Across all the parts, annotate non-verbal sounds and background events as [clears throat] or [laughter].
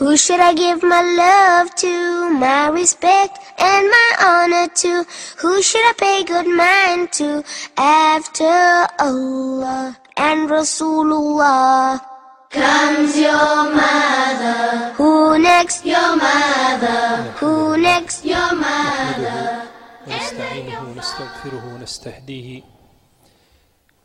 Who should I give my love to, my respect and my honor to? Who should I pay good mind to after Allah and Rasulullah? Comes your mother. Who next? Your mother. Who next? Your mother. ونستعينه ونستغفره ونستهديه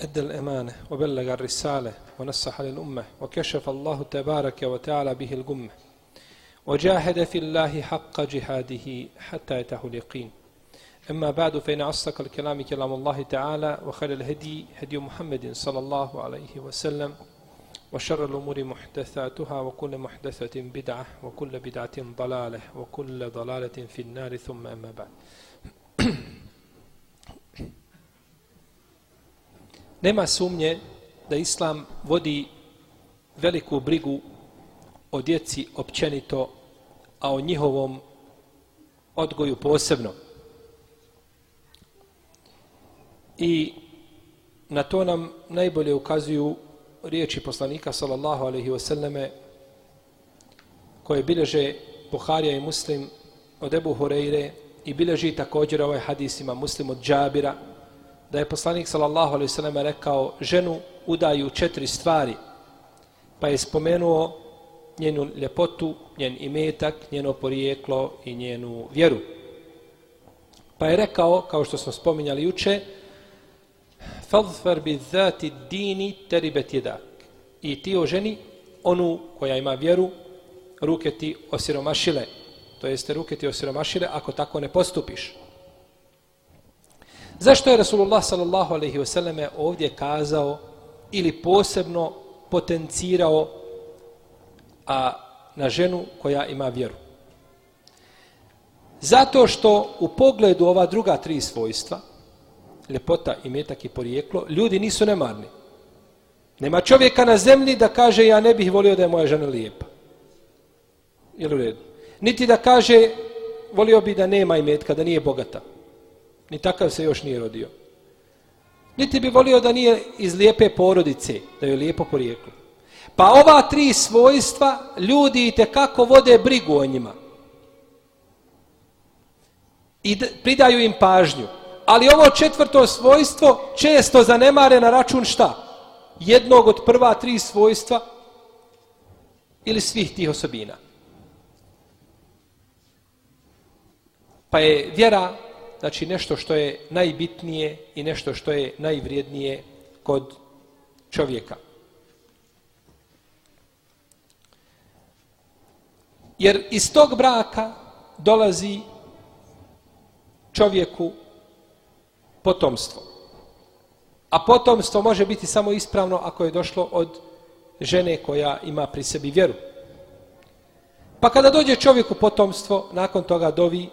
أدى الأمانة وبلغ الرسالة ونصح للأمة وكشف الله تبارك وتعالى به الغمة وجاهد في الله حق جهاده حتى يته اليقين. أما بعد فإن أصدق الكلام كلام الله تعالى وخير الهدي هدي محمد صلى الله عليه وسلم وشر الأمور محدثاتها وكل محدثة بدعة وكل بدعة ضلالة وكل ضلالة في النار ثم أما بعد. [clears throat] Nema sumnje da Islam vodi veliku brigu o djeci općenito, a o njihovom odgoju posebno. I na to nam najbolje ukazuju riječi poslanika sallallahu alaihi wasallame koje bileže Buharija i Muslim od Ebu Hureyre i bileži također ovaj hadis ima Muslim od Džabira da je poslanik sallallahu alejhi ve sellem rekao ženu udaju četiri stvari pa je spomenuo njenu ljepotu, njen imetak, njeno porijeklo i njenu vjeru. Pa je rekao, kao što smo spominjali juče, فَظْفَرْ بِذَّاتِ دِينِ تَرِبَتْ I ti o ženi, onu koja ima vjeru, ruke ti osiromašile, to jeste ruke ti osiromašile ako tako ne postupiš. Zašto je Rasulullah sallallahu alaihi wasallam ovdje kazao ili posebno potencirao a na ženu koja ima vjeru? Zato što u pogledu ova druga tri svojstva, ljepota, imetak i porijeklo, ljudi nisu nemarni. Nema čovjeka na zemlji da kaže ja ne bih volio da je moja žena lijepa. Jel u redu? Niti da kaže volio bi da nema imetka, da nije bogata. Ni takav se još nije rodio. Niti bi volio da nije iz lijepe porodice, da je lijepo porijeklo. Pa ova tri svojstva ljudi i kako vode brigu o njima. I pridaju im pažnju. Ali ovo četvrto svojstvo često zanemare na račun šta? Jednog od prva tri svojstva ili svih tih osobina. Pa je vjera znači nešto što je najbitnije i nešto što je najvrijednije kod čovjeka. Jer iz tog braka dolazi čovjeku potomstvo. A potomstvo može biti samo ispravno ako je došlo od žene koja ima pri sebi vjeru. Pa kada dođe čovjeku potomstvo, nakon toga dovi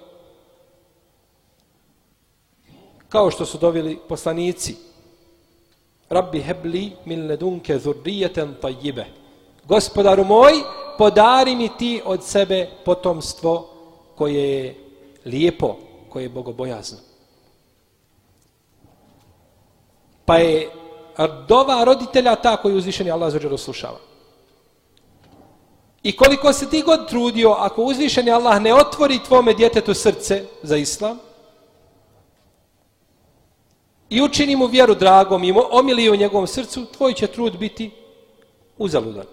kao što su dovili poslanici Rabbi hebli min ledunke zurrijeten tajjibe Gospodaru moj, podari mi ti od sebe potomstvo koje je lijepo, koje je bogobojazno. Pa je dova roditelja ta koju uzvišeni Allah zađer oslušava. I koliko se ti god trudio, ako uzvišeni Allah ne otvori tvome djetetu srce za islam, i učini mu vjeru dragom i omili u njegovom srcu, tvoj će trud biti uzaludan.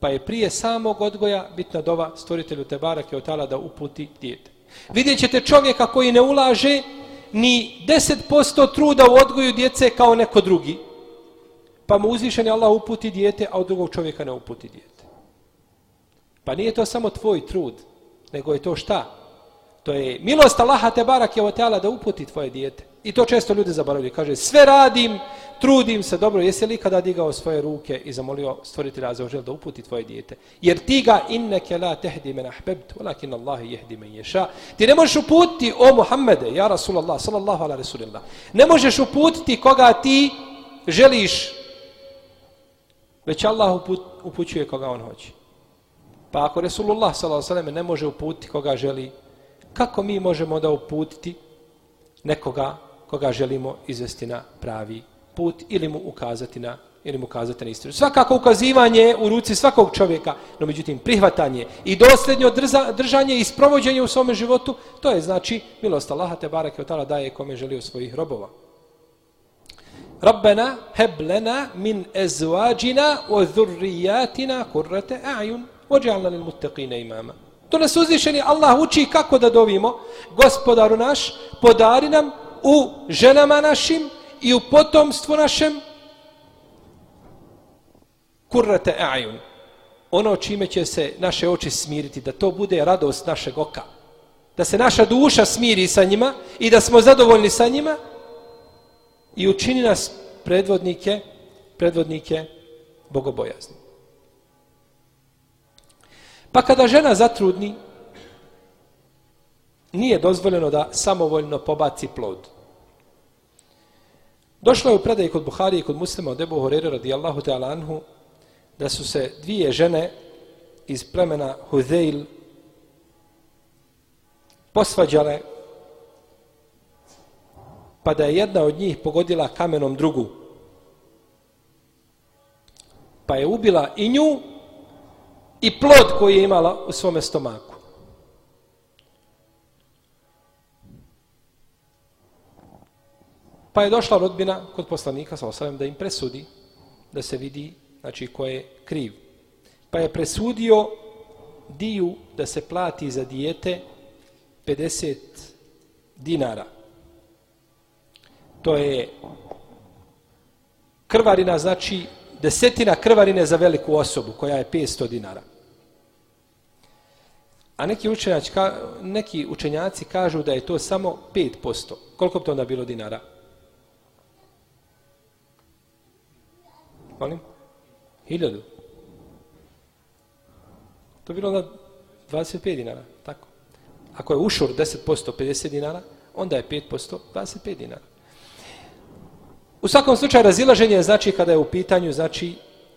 Pa je prije samog odgoja bitna dova stvoritelju Tebara Keotala da uputi dijete. Vidjet ćete čovjeka koji ne ulaže ni 10% truda u odgoju djece kao neko drugi. Pa mu uzvišen Allah uputi dijete, a od drugog čovjeka ne uputi dijete. Pa nije to samo tvoj trud, nego je to šta? To je milost Allaha Tebara Keotala da uputi tvoje dijete. I to često ljudi zaboravljaju. Kaže, sve radim, trudim se, dobro, jesi li kada digao svoje ruke i zamolio stvoritelja za ožel da uputi tvoje dijete? Jer ti ga inneke la tehdi men ahbebt, walakin Allahi jehdi men ješa. Ti ne možeš uputiti o Muhammede, ja Rasulallah, sallallahu ala Rasulillah. Ne možeš uputiti koga ti želiš, već Allah uput, upućuje koga on hoće. Pa ako Resulullah ala ne može uputiti koga želi, kako mi možemo da uputiti nekoga koga želimo izvesti na pravi put ili mu ukazati na ili mu ukazati na istinu. Svakako ukazivanje u ruci svakog čovjeka, no međutim prihvatanje i dosljednje držanje i sprovođenje u svome životu, to je znači milost Allaha te barake od daje kome želi u svojih robova. Rabbena heb lena min ezvađina o zurrijatina kurrate a'jun ođalna lil muttaqine imama. To nas uzvišeni Allah uči kako da dovimo gospodaru naš, podari nam u ženama našim i u potomstvu našem kurrate a'jun. Ono čime će se naše oči smiriti, da to bude radost našeg oka. Da se naša duša smiri sa njima i da smo zadovoljni sa njima i učini nas predvodnike, predvodnike bogobojazni. Pa kada žena zatrudni, nije dozvoljeno da samovoljno pobaci plod. Došlo je u predaj kod Buhari i kod muslima od Ebu Horeira radijallahu ta'ala anhu da su se dvije žene iz plemena Huzeil posvađale pa da je jedna od njih pogodila kamenom drugu. Pa je ubila i nju i plod koji je imala u svome stomaku. Pa je došla rodbina kod poslanika sa osadem da im presudi, da se vidi znači, ko je kriv. Pa je presudio diju da se plati za dijete 50 dinara. To je krvarina, znači desetina krvarine za veliku osobu koja je 500 dinara. A neki učenjaci, neki učenjaci kažu da je to samo 5%. Koliko bi to onda bilo dinara? Molim? Hiljadu. To bi bilo onda 25 dinara. Tako. Ako je ušur 10% 50 dinara, onda je 5% 25 dinara. U svakom slučaju razilaženje je znači kada je u pitanju znači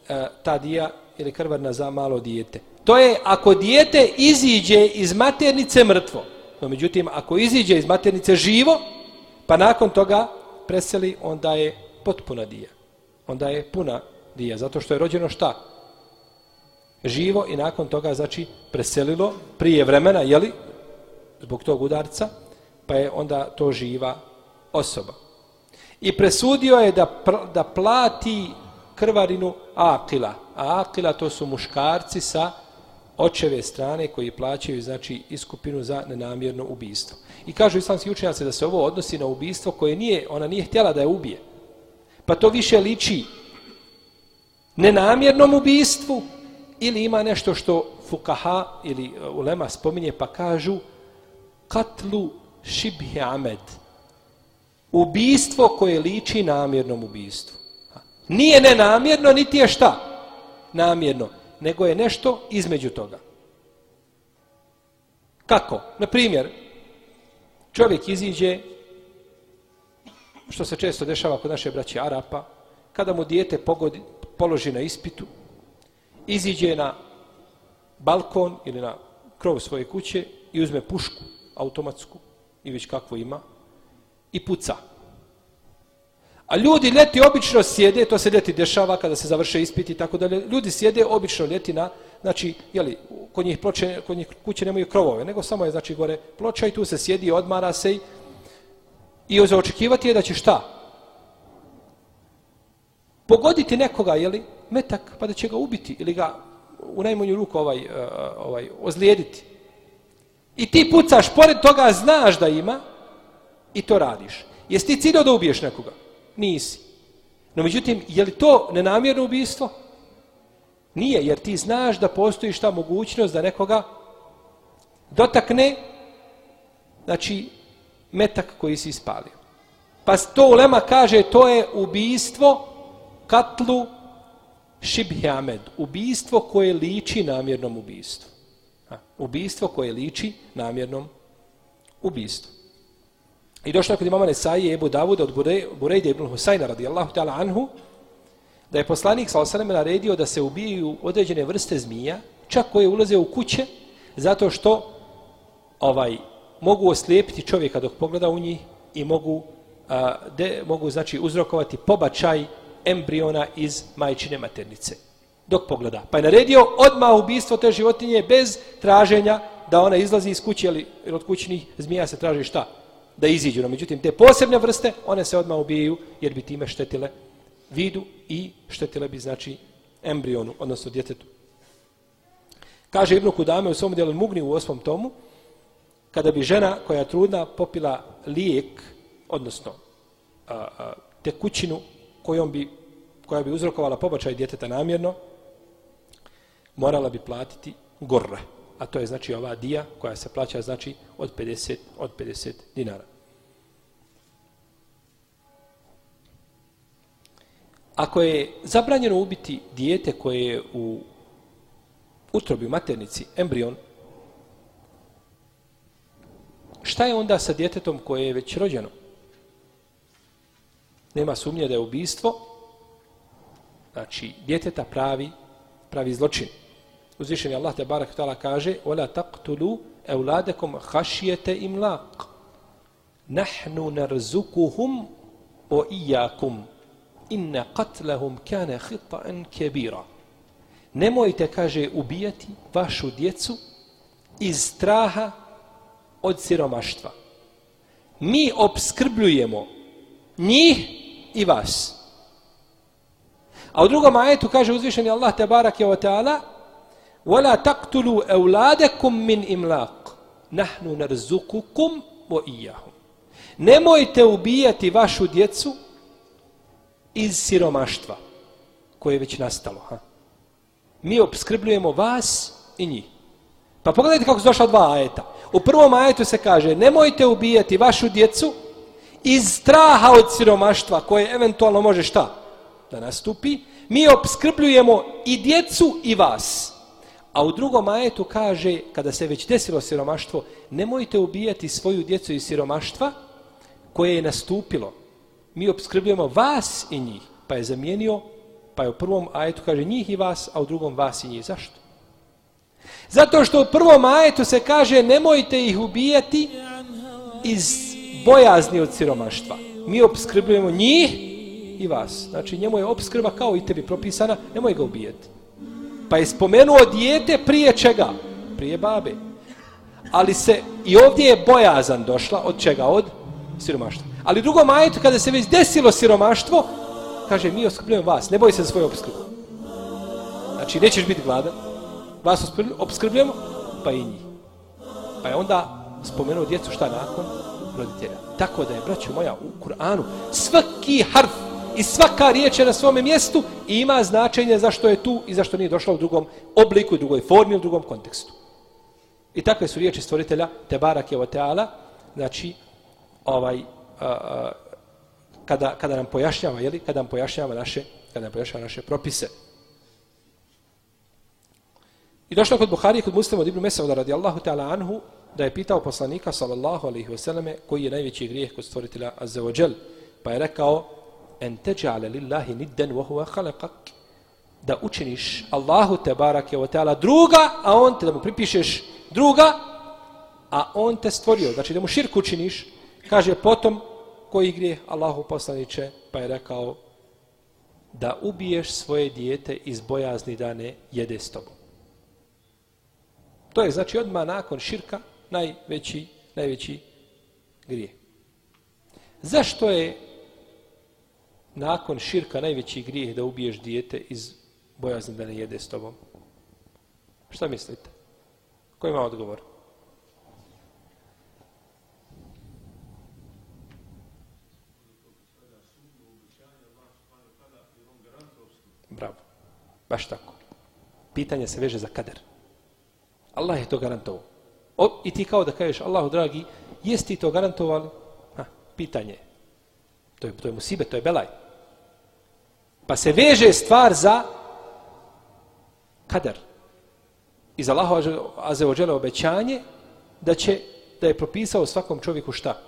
e, ta dija ili krvarna za malo dijete. To je ako dijete iziđe iz maternice mrtvo. No, međutim, ako iziđe iz maternice živo, pa nakon toga preseli, onda je potpuna dija. Onda je puna dija. Zato što je rođeno šta? Živo i nakon toga, znači, preselilo prije vremena, jeli, zbog tog udarca, pa je onda to živa osoba. I presudio je da, da plati krvarinu akila. A akila to su muškarci sa očeve strane koji plaćaju znači iskupinu za nenamjerno ubistvo. I kažu islamski učenjaci da se ovo odnosi na ubistvo koje nije, ona nije htjela da je ubije. Pa to više liči nenamjernom ubistvu ili ima nešto što fukaha ili e, ulema spominje pa kažu katlu šibhi amed ubistvo koje liči namjernom ubistvu. Nije nenamjerno, niti je šta? Namjerno. Nego je nešto između toga. Kako? Na primjer, čovjek iziđe, što se često dešava kod naše braće Arapa, kada mu dijete pogodi, položi na ispitu, iziđe na balkon ili na krov svoje kuće i uzme pušku automatsku i već kakvo ima i puca. A ljudi leti obično sjede, to se ljeti dešava kada se završe ispiti i tako dalje. Ljudi sjede obično ljeti na, znači, jeli, kod njih, ploče, kod njih kuće nemaju krovove, nego samo je, znači, gore ploča i tu se sjedi, odmara se i, i za očekivati je da će šta? Pogoditi nekoga, jeli, metak, pa da će ga ubiti ili ga u najmanju ruku ovaj, e, ovaj, ozlijediti. I ti pucaš, pored toga znaš da ima, i to radiš. Jesi ti ciljao da ubiješ nekoga? Nisi. No međutim, je li to nenamjerno ubijstvo? Nije, jer ti znaš da postoji šta mogućnost da nekoga dotakne, znači, metak koji si ispalio. Pa to ulema kaže, to je ubijstvo katlu šibhi amed. Ubijstvo koje liči namjernom ubijstvu. Ha, ubijstvo koje liči namjernom ubijstvu. I došlo je kod imama Nesaije Ebu Davuda od Burejde ibn Husayna radijallahu ta'ala anhu, da je poslanik sa osaneme naredio da se ubijaju određene vrste zmija, čak koje ulaze u kuće, zato što ovaj mogu oslijepiti čovjeka dok pogleda u njih i mogu, a, de, mogu znači uzrokovati pobačaj embriona iz majčine maternice dok pogleda. Pa je naredio odmah ubistvo te životinje bez traženja da ona izlazi iz kuće ili od kućnih zmija se traži šta? Da iziđu. No, međutim, te posebne vrste, one se odmah ubijaju jer bi time štetile vidu i štetile bi, znači, embrionu, odnosno djetetu. Kaže Ibnu Kudame u svom dijelu Mugni u osmom tomu, kada bi žena koja je trudna popila lijek, odnosno a, a, tekućinu kojom bi, koja bi uzrokovala pobačaj djeteta namjerno, morala bi platiti gorre. A to je znači ova dija koja se plaća znači od 50, od 50 dinara. Ako je zabranjeno ubiti dijete koje je u utrobi u maternici, embrion, šta je onda sa djetetom koje je već rođeno? Nema sumnje da je ubijstvo, znači djeteta pravi, pravi zločin. Uzvišen je Allah te barak tala kaže وَلَا تَقْتُلُوا أَوْلَادَكُمْ خَشْيَةَ إِمْلَاقِ نَحْنُ نَرْزُكُهُمْ وَإِيَّاكُمْ إِنَّ قَتْلَهُمْ كَانَ خِطَّأً كَبِيرًا Nemojte, kaže, ubijati vašu djecu iz straha od siromaštva. Mi obskrbljujemo njih i vas. A u drugom ajetu kaže uzvišeni Allah te barak je o ta'ala وَلَا تَقْتُلُوا أَوْلَادَكُمْ مِنْ إِمْلَاقِ نَحْنُ نَرْزُكُكُمْ وَإِيَّهُمْ Nemojte ubijati vašu djecu iz siromaštva koje je već nastalo. Ha? Mi obskrbljujemo vas i njih. Pa pogledajte kako su došla dva ajeta. U prvom ajetu se kaže nemojte ubijati vašu djecu iz straha od siromaštva koje eventualno može šta da nastupi. Mi obskrbljujemo i djecu i vas. A u drugom ajetu kaže, kada se već desilo siromaštvo, nemojte ubijati svoju djecu iz siromaštva koje je nastupilo. Mi obskrbljujemo vas i njih. Pa je zamijenio, pa je u prvom ajetu kaže njih i vas, a u drugom vas i njih. Zašto? Zato što u prvom ajetu se kaže nemojte ih ubijati iz bojazni od siromaštva. Mi obskrbljujemo njih i vas. Znači njemu je obskrba kao i tebi propisana, nemoj ga ubijati. Pa je spomenuo dijete prije čega? Prije babe. Ali se i ovdje je bojazan došla od čega? Od siromaštva. Ali drugo majetu, kada se već desilo siromaštvo, kaže, mi obskrbljujemo vas, ne boj se za svoju obskrbu. Znači, nećeš biti gladan, vas obskrbljujemo, pa i njih. Pa je onda spomenuo djecu šta nakon roditelja. Tako da je, braćo moja, u Kur'anu svaki harf i svaka riječ je na svome mjestu i ima značenje zašto je tu i zašto nije došla u drugom obliku, u drugoj formi, u drugom kontekstu. I takve su riječi stvoritelja Tebarak je Oteala, znači, ovaj, a, a, kada, kada nam pojašnjava, jeli, kada nam pojašnjava naše, kada nam pojašnjava naše propise. I došlo kod Buhari kod muslima od Ibn Mesauda radijallahu ta'ala anhu da je pitao poslanika sallallahu alaihi selleme koji je najveći grijeh kod stvoritelja Azza wa Jal. Pa je rekao en teđa'ale lillahi nidden wa huwa khalaqak da učiniš Allahu te barake wa ta'ala druga, a on te da mu pripišeš druga, a on te stvorio. Znači da mu širk učiniš, kaže potom koji grije Allahu poslaniće, pa je rekao da ubiješ svoje dijete iz bojazni da ne jede s tobom. To je znači odmah nakon širka najveći, najveći grije. Zašto je nakon širka najveći grijeh da ubiješ dijete iz bojazni da ne jede s tobom? Šta mislite? Ko ima odgovor? Bravo. Baš tako. Pitanje se veže za kader. Allah je to garantovao. O, I ti kao da kažeš, Allahu dragi, jesi ti to garantovali? Ha, pitanje. To je, to je musibe, to je belaj. Pa se veže stvar za kadar. I za Allahu azeođele obećanje da će, da je propisao svakom čovjeku šta?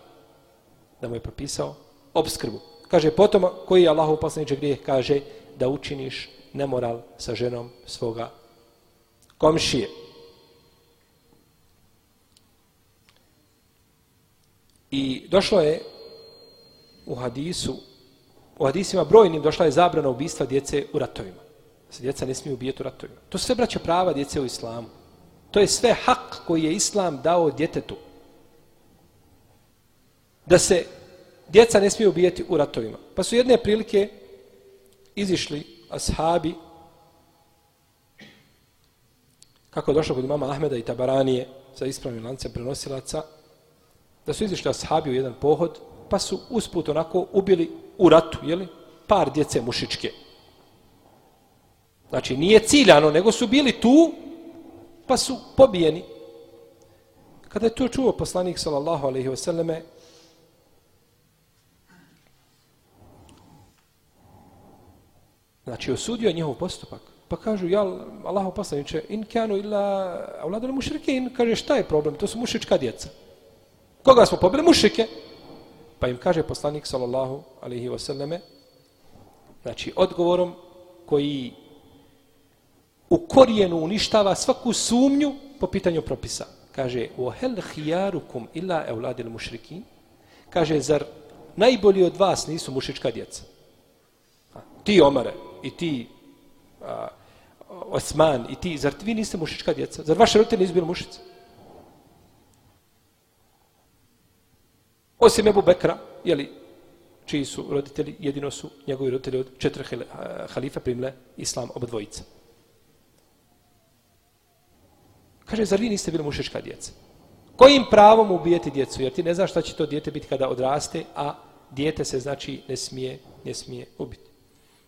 Da mu je propisao obskrbu. Kaže, potom koji je Allahu poslaniče grijeh? Kaže, da učiniš nemoral sa ženom svoga komšije. I došlo je u hadisu, u hadisima brojnim došla je zabrana ubistva djece u ratovima. Se djeca ne smiju ubijeti u ratovima. To sve braća prava djece u islamu. To je sve hak koji je islam dao djetetu. Da se djeca ne smiju ubijeti u ratovima. Pa su jedne prilike izišli ashabi kako je došlo kod mama Ahmeda i Tabaranije sa ispravnim lancem prenosilaca da su izišli ashabi u jedan pohod pa su usput onako ubili u ratu, jeli? par djece mušičke. Znači, nije ciljano, nego su bili tu, pa su pobijeni. Kada je to čuo poslanik, sallallahu alaihi wasallame, znači, osudio njihov postupak. Pa kažu, ja, Allahu poslaniče, in kanu illa avladali mušrike, in kaže, šta je problem? To su mušička djeca. Koga smo pobili? Mušike. Pa im kaže poslanik sallallahu alaihi wasallame, znači odgovorom koji u korijenu uništava svaku sumnju po pitanju propisa. Kaže, وَهَلْ خِيَارُكُمْ إِلَّا أَوْلَادِ الْمُشْرِكِينَ Kaže, zar najbolji od vas nisu mušička djeca? Ti Omare i ti a, Osman i ti, zar vi niste mušička djeca? Zar vaše roditelji nisu bili mušice? Osim Ebu Bekra, jeli, čiji su roditelji, jedino su njegovi roditelji od četiri eh, halife primile islam oba dvojica. Kaže, zar vi niste bili mušička djeca? Kojim pravom ubijeti djecu? Jer ti ne znaš šta će to djete biti kada odraste, a djete se znači ne smije, ne smije ubiti.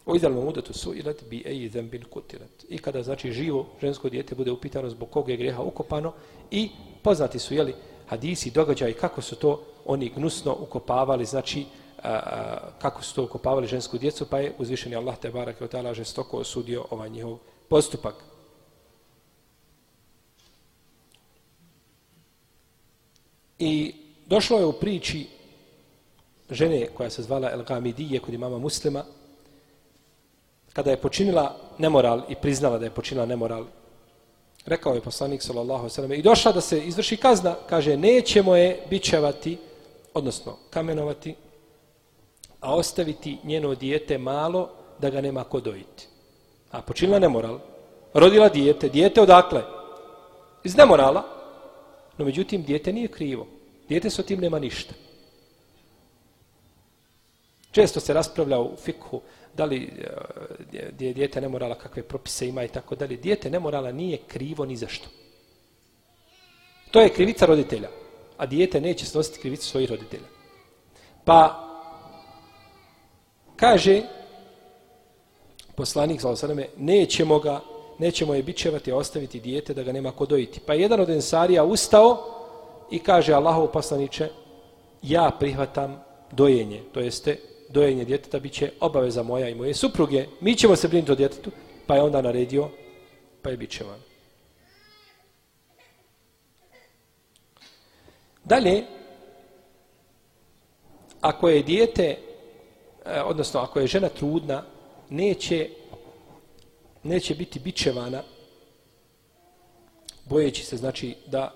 O idealnom udatu su ilat bi eji zembin kutilat. I kada znači živo žensko djete bude upitano zbog koga je greha ukopano i poznati su jeli, hadisi, događaj kako su to oni gnusno ukopavali, znači a, a, kako su to ukopavali žensku djecu, pa je uzvišeni Allah te barak od tala žestoko osudio ovaj njihov postupak. I došlo je u priči žene koja se zvala El Gamidije kod imama muslima, kada je počinila nemoral i priznala da je počinila nemoral, rekao je poslanik sallallahu alejhi ve i došla da se izvrši kazna, kaže nećemo je bičevati, odnosno kamenovati, a ostaviti njeno dijete malo da ga nema ko dojiti. A počinila nemoral, rodila dijete, dijete odakle? Iz nemorala, no međutim dijete nije krivo. Dijete s tim nema ništa. Često se raspravlja u fikhu da li e, je dijete nemorala, kakve propise ima i tako dalje. Dijete nemorala nije krivo ni zašto. To je krivica roditelja, a dijete neće snositi krivicu svojih roditelja. Pa, kaže poslanik, zelo nećemo ga, nećemo je bićevati, ostaviti dijete da ga nema ko dojiti. Pa jedan od ensarija ustao i kaže Allahov poslaniče, ja prihvatam dojenje, to jeste dojenje djeteta bit će obaveza moja i moje supruge. Mi ćemo se brinuti o djetetu. Pa je onda naredio, pa je bićevan će van. Dalje, ako je dijete, e, odnosno ako je žena trudna, neće, neće biti bičevana, bojeći se, znači, da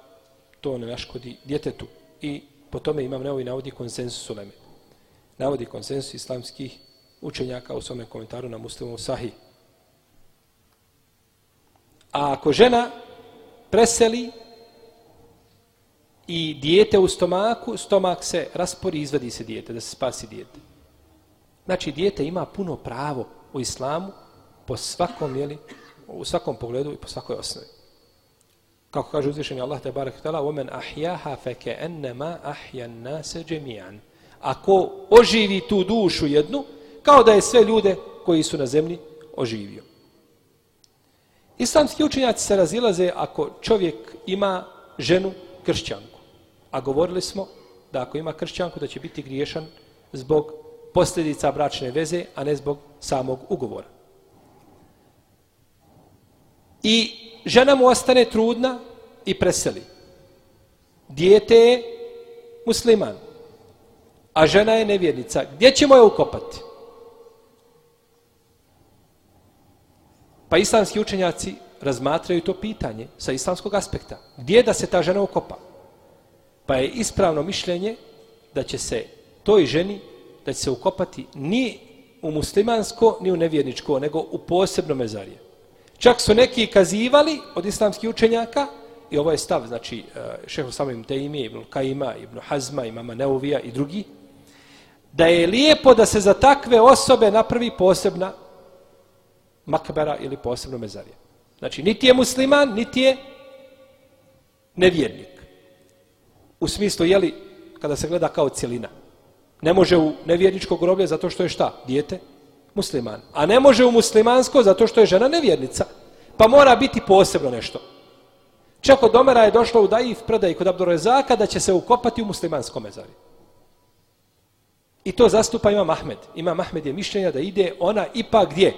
to ne naškodi djetetu. I po tome imam neovi ovaj navodi konsensus u Leme navodi konsensus islamskih učenjaka u svome komentaru na muslimom sahi. A ako žena preseli i dijete u stomaku, stomak se raspori i izvadi se dijete, da se spasi dijete. Znači, dijete ima puno pravo u islamu po svakom, jeli, u svakom pogledu i po svakoj osnovi. Kako kaže uzvišenje Allah te barek tala, وَمَنْ أَحْيَاهَا فَكَأَنَّمَا أَحْيَا النَّاسَ جَمِيعًا ako oživi tu dušu jednu, kao da je sve ljude koji su na zemlji oživio. Islamski učenjaci se razilaze ako čovjek ima ženu kršćanku. A govorili smo da ako ima kršćanku da će biti griješan zbog posljedica bračne veze, a ne zbog samog ugovora. I žena mu ostane trudna i preseli. Dijete je musliman, a žena je nevjernica. Gdje ćemo je ukopati? Pa islamski učenjaci razmatraju to pitanje sa islamskog aspekta. Gdje da se ta žena ukopa? Pa je ispravno mišljenje da će se toj ženi da će se ukopati ni u muslimansko, ni u nevjerničko, nego u posebno mezarje. Čak su neki kazivali od islamskih učenjaka, i ovo je stav, znači, eh, šeho samim Tejmi, Ibn Kajima, Ibn Hazma, Imama Neuvija i drugi, da je lijepo da se za takve osobe napravi posebna makbara ili posebno mezarje. Znači, niti je musliman, niti je nevjernik. U smislu, jeli, kada se gleda kao cijelina. Ne može u nevjerničko groblje zato što je šta? Dijete? Musliman. A ne može u muslimansko zato što je žena nevjernica. Pa mora biti posebno nešto. Čak od Omera je došlo u Daif predaj kod Abdurrezaka da će se ukopati u muslimanskom mezari. I to zastupa ima Mahmed. Ima Mahmed je mišljenja da ide ona ipak gdje?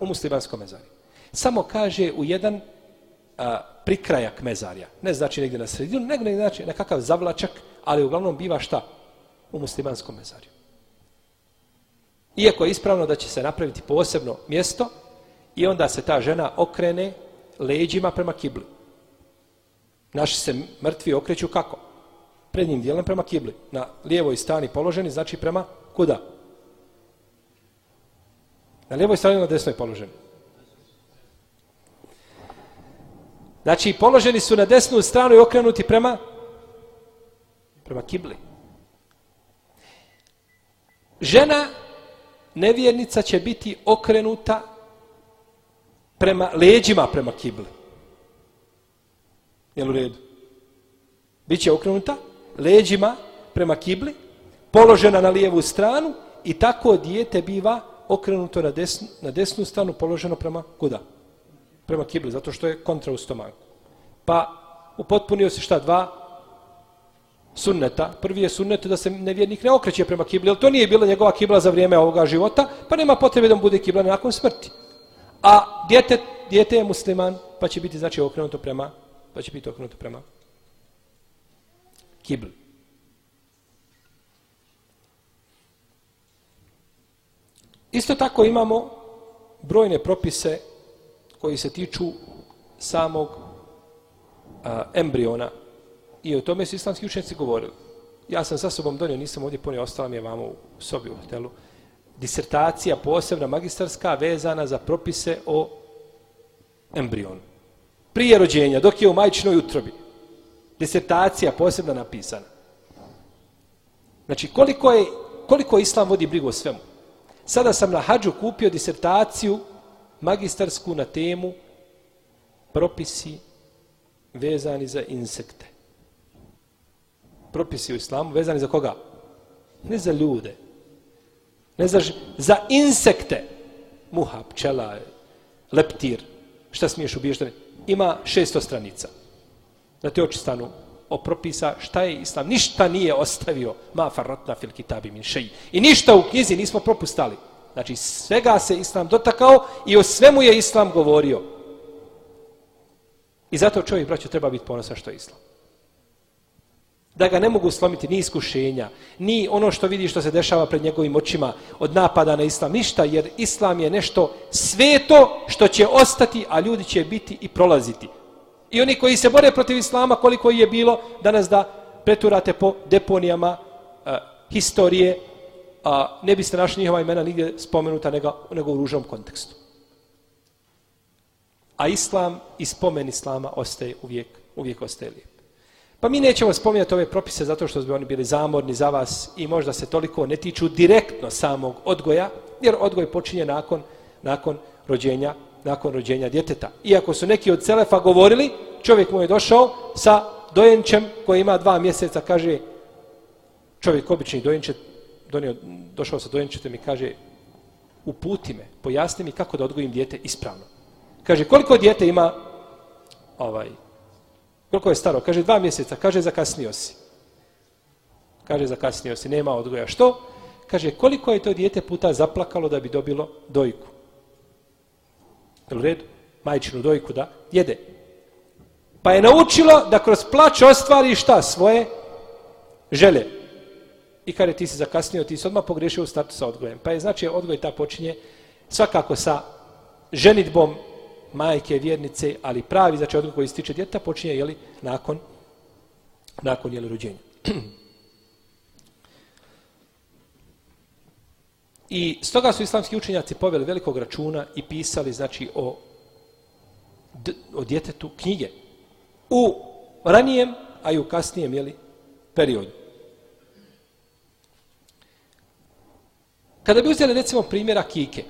U muslimanskom mezari. Samo kaže u jedan a, prikrajak mezarja. Ne znači negdje na sredinu, nego ne znači nekakav zavlačak, ali uglavnom biva šta? U muslimanskom mezarju. Iako je ispravno da će se napraviti posebno mjesto i onda se ta žena okrene leđima prema kibli. Naši se mrtvi okreću kako? Prednjim dijelom prema kibli. Na lijevoj strani položeni, znači prema kuda? Na lijevoj strani na desnoj položeni. Znači, položeni su na desnu stranu i okrenuti prema prema kibli. Žena nevjernica će biti okrenuta prema leđima prema kibli. Jel u redu? Biće okrenuta leđima prema kibli, položena na lijevu stranu i tako dijete biva okrenuto na desnu, na desnu stranu, položeno prema kuda? Prema kibli, zato što je kontra u stomaku. Pa upotpunio se šta? Dva sunneta. Prvi je sunnet da se nevjernik ne okreće prema kibli, jer to nije bila njegova kibla za vrijeme ovoga života, pa nema potrebe da mu bude kibla nakon smrti. A djete, djete je musliman, pa će biti znači okrenuto prema pa će biti okrenuto prema kibli. Isto tako imamo brojne propise koji se tiču samog a, embriona i o tome su islamski učenci govorili. Ja sam sa sobom donio, nisam ovdje ponio, ostala mi je vamo u sobi u hotelu, disertacija posebna magistarska vezana za propise o embrionu prije rođenja, dok je u majčinoj utrobi. Disertacija posebna napisana. Znači, koliko je, koliko Islam vodi brigu o svemu. Sada sam na hađu kupio disertaciju magistarsku na temu propisi vezani za insekte. Propisi u islamu vezani za koga? Ne za ljude. Ne za, za insekte. Muha, pčela, leptir. Šta smiješ ubiješ? ima 600 stranica. Da te oči stanu o propisa šta je islam. Ništa nije ostavio ma farratna fil kitabi min šeji. I ništa u knjizi nismo propustali. Znači svega se islam dotakao i o svemu je islam govorio. I zato čovjek, braćo, treba biti ponosan što je islam da ga ne mogu slomiti ni iskušenja, ni ono što vidi što se dešava pred njegovim očima od napada na islam, ništa, jer islam je nešto sveto što će ostati, a ljudi će biti i prolaziti. I oni koji se bore protiv islama, koliko je bilo danas da preturate po deponijama e, historije, a ne biste našli njihova imena nigdje spomenuta nego, nego u ružnom kontekstu. A islam i spomen islama ostaje uvijek, uvijek ostaje lijep. Pa mi nećemo spominjati ove propise zato što bi oni bili zamorni za vas i možda se toliko ne tiču direktno samog odgoja, jer odgoj počinje nakon, nakon rođenja nakon rođenja djeteta. Iako su neki od Selefa govorili, čovjek mu je došao sa dojenčem koji ima dva mjeseca, kaže, čovjek obični dojenče, donio, došao sa dojenčetom i kaže, uputi me, pojasni mi kako da odgojim dijete ispravno. Kaže, koliko dijete ima ovaj, Koliko je staro? Kaže dva mjeseca. Kaže zakasnio si. Kaže zakasnio si. Nema odgoja. Što? kaže, koliko je to dijete puta zaplakalo da bi dobilo dojku? Je u redu? Majčinu dojku da jede. Pa je naučilo da kroz plać ostvari šta? Svoje žele. I kada ti si zakasnio, ti si odmah pogrešio u startu sa odgojem. Pa je znači odgoj ta počinje svakako sa ženitbom majke, vjernice, ali pravi, znači odgoj koji stiče djeta, počinje jeli, nakon, nakon jeli, rođenja. [clears throat] I stoga su islamski učenjaci poveli velikog računa i pisali znači o, o djetetu knjige u ranijem, a i u kasnijem jeli, periodu. Kada bi uzeli recimo primjera kike,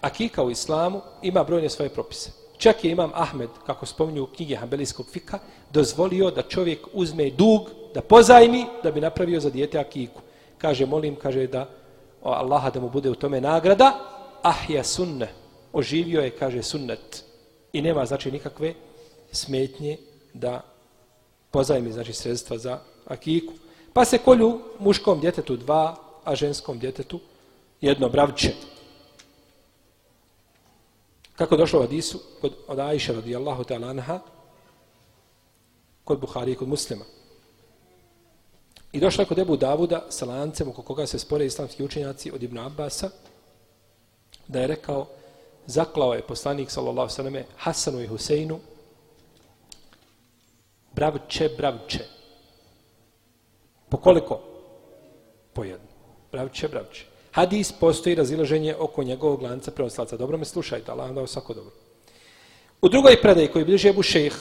Akika u islamu ima brojne svoje propise. Čak je imam Ahmed, kako spominju u knjige Hanbelijskog fika, dozvolio da čovjek uzme dug, da pozajmi, da bi napravio za dijete akiku. Kaže, molim, kaže da o Allaha da mu bude u tome nagrada, ahja sunne, oživio je, kaže, sunnet. I nema, znači, nikakve smetnje da pozajmi, znači, sredstva za akiku. Pa se kolju muškom djetetu dva, a ženskom djetetu jedno bravče. Kako došlo u Hadisu kod, od Aisha radijallahu ta'ala anha kod Buhari i kod muslima. I došla je kod Ebu Davuda sa lancem oko koga se spore islamski učenjaci od Ibn Abbasa da je rekao zaklao je poslanik sallallahu sallam Hasanu i Huseinu bravče, bravče. Po koliko? Po jedno. Bravče, bravče. Hadis postoji razilaženje oko njegovog lanca prenoslaca. Dobro me slušajte, Allah vam dao svako dobro. U drugoj predaji koji bliže Ebu Šejh,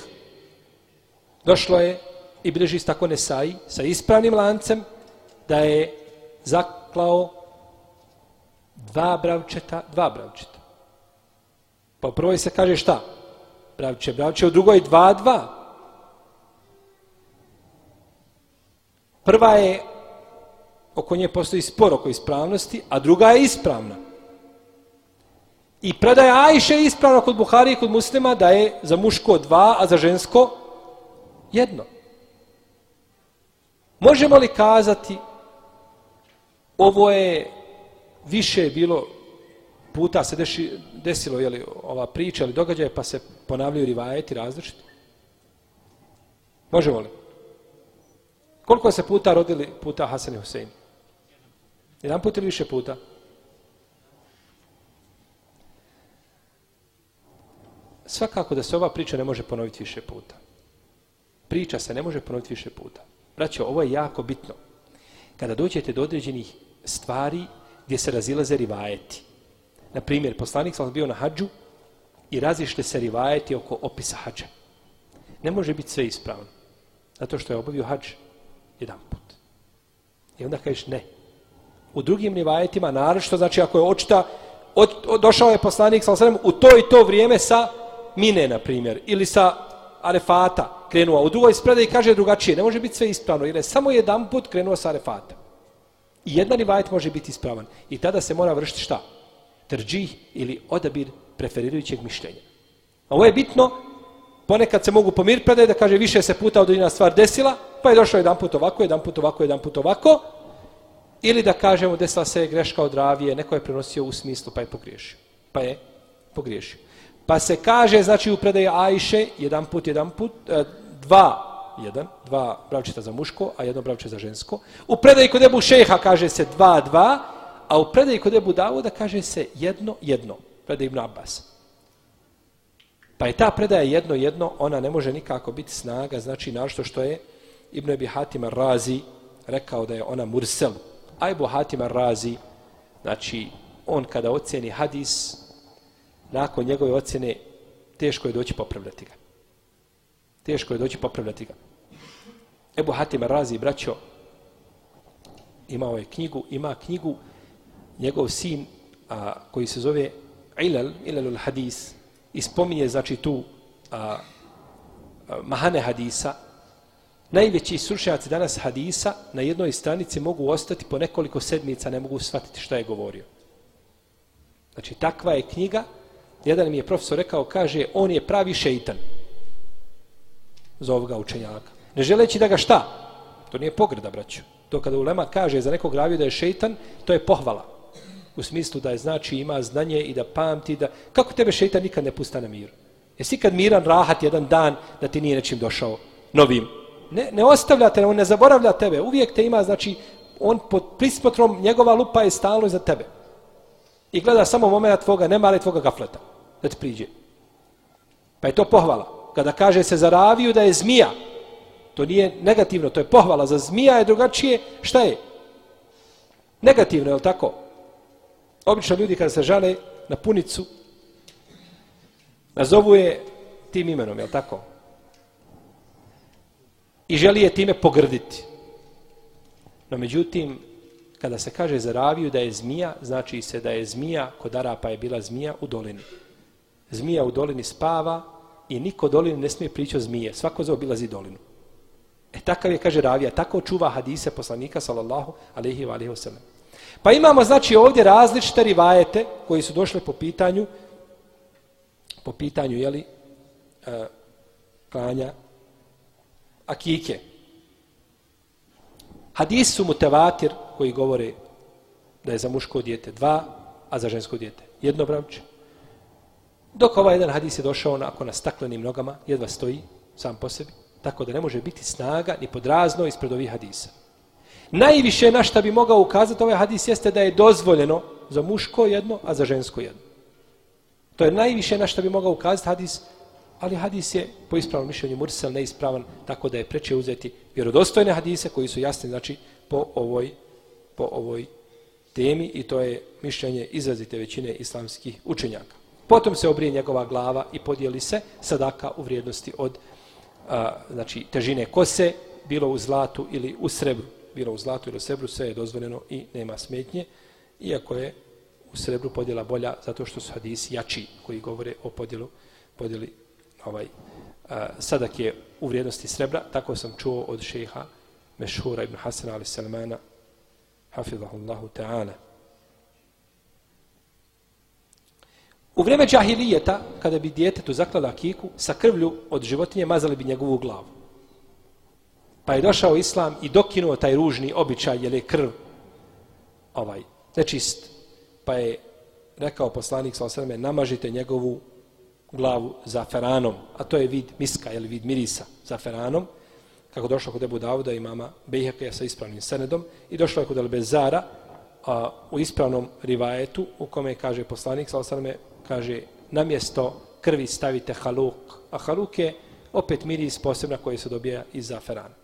došlo je i bliži tako Nesai sa ispravnim lancem da je zaklao dva bravčeta, dva bravčeta. Pa u prvoj se kaže šta? Bravče, bravče, u drugoj dva, dva. Prva je oko nje postoji spor oko ispravnosti, a druga je ispravna. I predaje Ajše ispravno kod Buhari i kod muslima da je za muško dva, a za žensko jedno. Možemo li kazati ovo je više bilo puta se deši, desilo jeli, ova priča ili događaj pa se ponavljaju rivajeti različiti? Možemo li? Koliko se puta rodili puta Hasan i Husein? Jedan put ili više puta? Svakako da se ova priča ne može ponoviti više puta. Priča se ne može ponoviti više puta. Braćo, ovo je jako bitno. Kada dođete do određenih stvari gdje se razilaze rivajeti. Na primjer, poslanik sam bio na hađu i razišle se rivajeti oko opisa hađa. Ne može biti sve ispravno. Zato što je obavio hađ jedan put. I onda kažeš ne, u drugim rivajetima, naravno, znači ako je očita, od, od, došao je poslanik sa u to i to vrijeme sa Mine, na primjer, ili sa Arefata krenuo, u drugoj sprede i kaže drugačije, ne može biti sve ispravno, jer je samo jedan put krenuo sa Arefata. I jedan rivajet može biti ispravan. I tada se mora vršiti šta? Trđih ili odabir preferirajućeg mišljenja. A ovo je bitno, ponekad se mogu pomiriti predaj da kaže više se puta određena stvar desila, pa je došao jedan put ovako, jedan put ovako, jedan put ovako, Ili da kažemo desila se greška od ravije, neko je prenosio u smislu pa je pogriješio. Pa je pogriješio. Pa se kaže, znači u predaje Ajše, jedan put, jedan put, e, dva, jedan, dva bravčeta za muško, a jedno bravče za žensko. U predaji kod Ebu Šeha kaže se dva, dva, a u predaji kod Ebu Davuda kaže se jedno, jedno. Predaj Ibn Abbas. Pa je ta predaja jedno, jedno, ona ne može nikako biti snaga, znači našto što je Ibn Ebi Hatima Razi rekao da je ona mursel, Ajbu Hatima Razi, znači, on kada ocjeni hadis, nakon njegove ocjene, teško je doći popravljati ga. Teško je doći popravljati ga. Ebu Hatima Razi, braćo, imao je knjigu, ima knjigu, njegov sin, a, koji se zove Ilal, Ilalul Hadis, i znači, tu a, a, mahane hadisa, Najveći slušajaci danas hadisa na jednoj stranici mogu ostati po nekoliko sedmica, ne mogu shvatiti šta je govorio. Znači, takva je knjiga. Jedan mi je profesor rekao, kaže, on je pravi šeitan za ovoga učenjaka. Ne želeći da ga šta? To nije pogreda, braću. To kada ulema kaže za nekog ravio da je šeitan, to je pohvala. U smislu da je znači ima znanje i da pamti, da... Kako tebe šeitan nikad ne pusta na mir? Jesi kad miran rahat jedan dan da ti nije nečim došao novim? Ne, ne ostavlja te, on ne zaboravlja tebe. Uvijek te ima, znači, on pod prispotrom, njegova lupa je stalno za tebe. I gleda samo momena tvoga, nema ali tvoga gafleta da ti priđe. Pa je to pohvala. Kada kaže se za raviju da je zmija, to nije negativno, to je pohvala. Za zmija je drugačije, šta je? Negativno, je li tako? Obično ljudi kada se žale na punicu, nazovu je tim imenom, je li tako? I želi je time pogrditi. No međutim, kada se kaže za raviju da je zmija, znači se da je zmija, kod Arapa je bila zmija u dolini. Zmija u dolini spava i niko dolini ne smije prići o zmije. Svako zaobilazi dolinu. E takav je, kaže ravija, tako čuva hadise poslanika, sallallahu alaihi wa alaihi wa sallam. Pa imamo, znači, ovdje različite rivajete koji su došli po pitanju, po pitanju, jeli, uh, e, klanja akike. Hadis su mutevatir koji govore da je za muško dijete dva, a za žensko dijete jedno bravče. Dok ovaj jedan hadis je došao onako na staklenim nogama, jedva stoji sam po sebi, tako da ne može biti snaga ni podrazno ispred ovih hadisa. Najviše na šta bi mogao ukazati ovaj hadis jeste da je dozvoljeno za muško jedno, a za žensko jedno. To je najviše na šta bi mogao ukazati hadis, ali hadis je po ispravnom mišljenju Mursel neispravan, tako da je preče uzeti vjerodostojne hadise koji su jasni znači, po ovoj, po ovoj temi i to je mišljenje izrazite većine islamskih učenjaka. Potom se obrije njegova glava i podijeli se sadaka u vrijednosti od a, znači, težine kose, bilo u zlatu ili u srebru. Bilo u zlatu ili u srebru, sve je dozvoljeno i nema smetnje, iako je u srebru podjela bolja zato što su hadisi jači koji govore o podjelu, podjeli ovaj, a, sadak je u vrijednosti srebra, tako sam čuo od šeha Mešhura ibn Hasan ali Salmana, hafidhahullahu ta'ala. U vrijeme džahilijeta, kada bi djetetu zaklala kiku, sa krvlju od životinje mazali bi njegovu glavu. Pa je došao islam i dokinuo taj ružni običaj, jer je krv ovaj, nečist. Pa je rekao poslanik sa osrme, namažite njegovu glavu zaferanom, a to je vid miska, ili vid mirisa zaferanom, kako došlo kod Ebu Davuda i mama Bejheke sa ispravnim senedom i došlo je kod Elbezara a, u ispravnom rivajetu u kome kaže poslanik sa osrme, kaže na mjesto krvi stavite haluk, a haluk je opet miris posebna koji se dobija iz zaferana.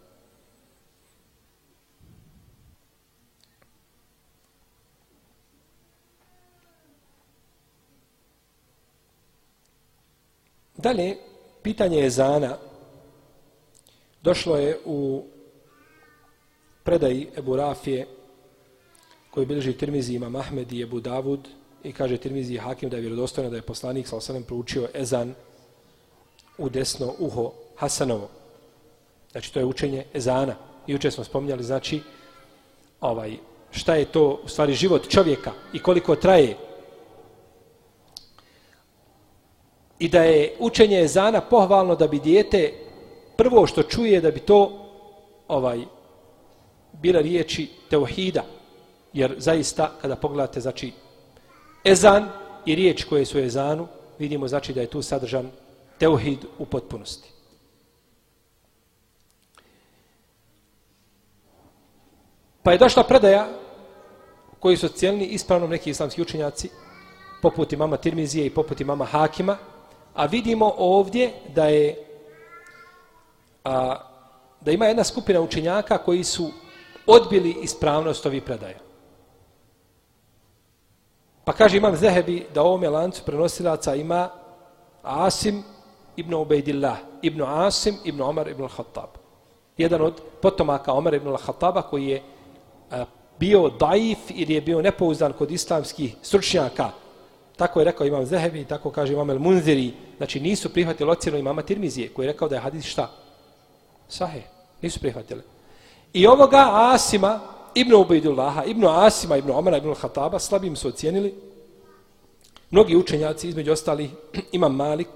Dalje, pitanje ezana. Došlo je u predaji Ebu Rafije, koji bilježi Tirmizi ima Mahmed i Ebu Davud, i kaže Tirmizi Hakim da je vjerodostojno da je poslanik sa osanem proučio ezan u desno uho Hasanovo. Znači, to je učenje ezana. I uče smo spominjali znači, ovaj, šta je to, u stvari, život čovjeka i koliko traje i da je učenje ezana pohvalno da bi dijete prvo što čuje da bi to ovaj bila riječi teuhida jer zaista kada pogledate znači ezan i riječ koje su ezanu vidimo znači da je tu sadržan teuhid u potpunosti. Pa je došla predaja koji su cijelni ispravnom neki islamski učenjaci poput imama Tirmizije i poput imama Hakima A vidimo ovdje da je a, da ima jedna skupina učenjaka koji su odbili ispravnost ovih predaja. Pa kaže imam Zehebi da ovome lancu prenosilaca ima Asim ibn Ubejdillah, ibn Asim ibn Omar ibn Khattab. Jedan od potomaka Omar ibn Khattaba koji je a, bio daif ili je bio nepouzdan kod islamskih stručnjaka Tako je rekao imam Zehebi, tako kaže imam El Munziri. Znači nisu prihvatili ocjenu imama Tirmizije, koji je rekao da je hadis šta? Sahih. Nisu prihvatili. I ovoga Asima, Ibn Ubejdullaha, Ibn Asima, Ibn Omara, Ibn Khataba, slabim su ocijenili. Mnogi učenjaci, između ostali, [clears throat] imam Malik,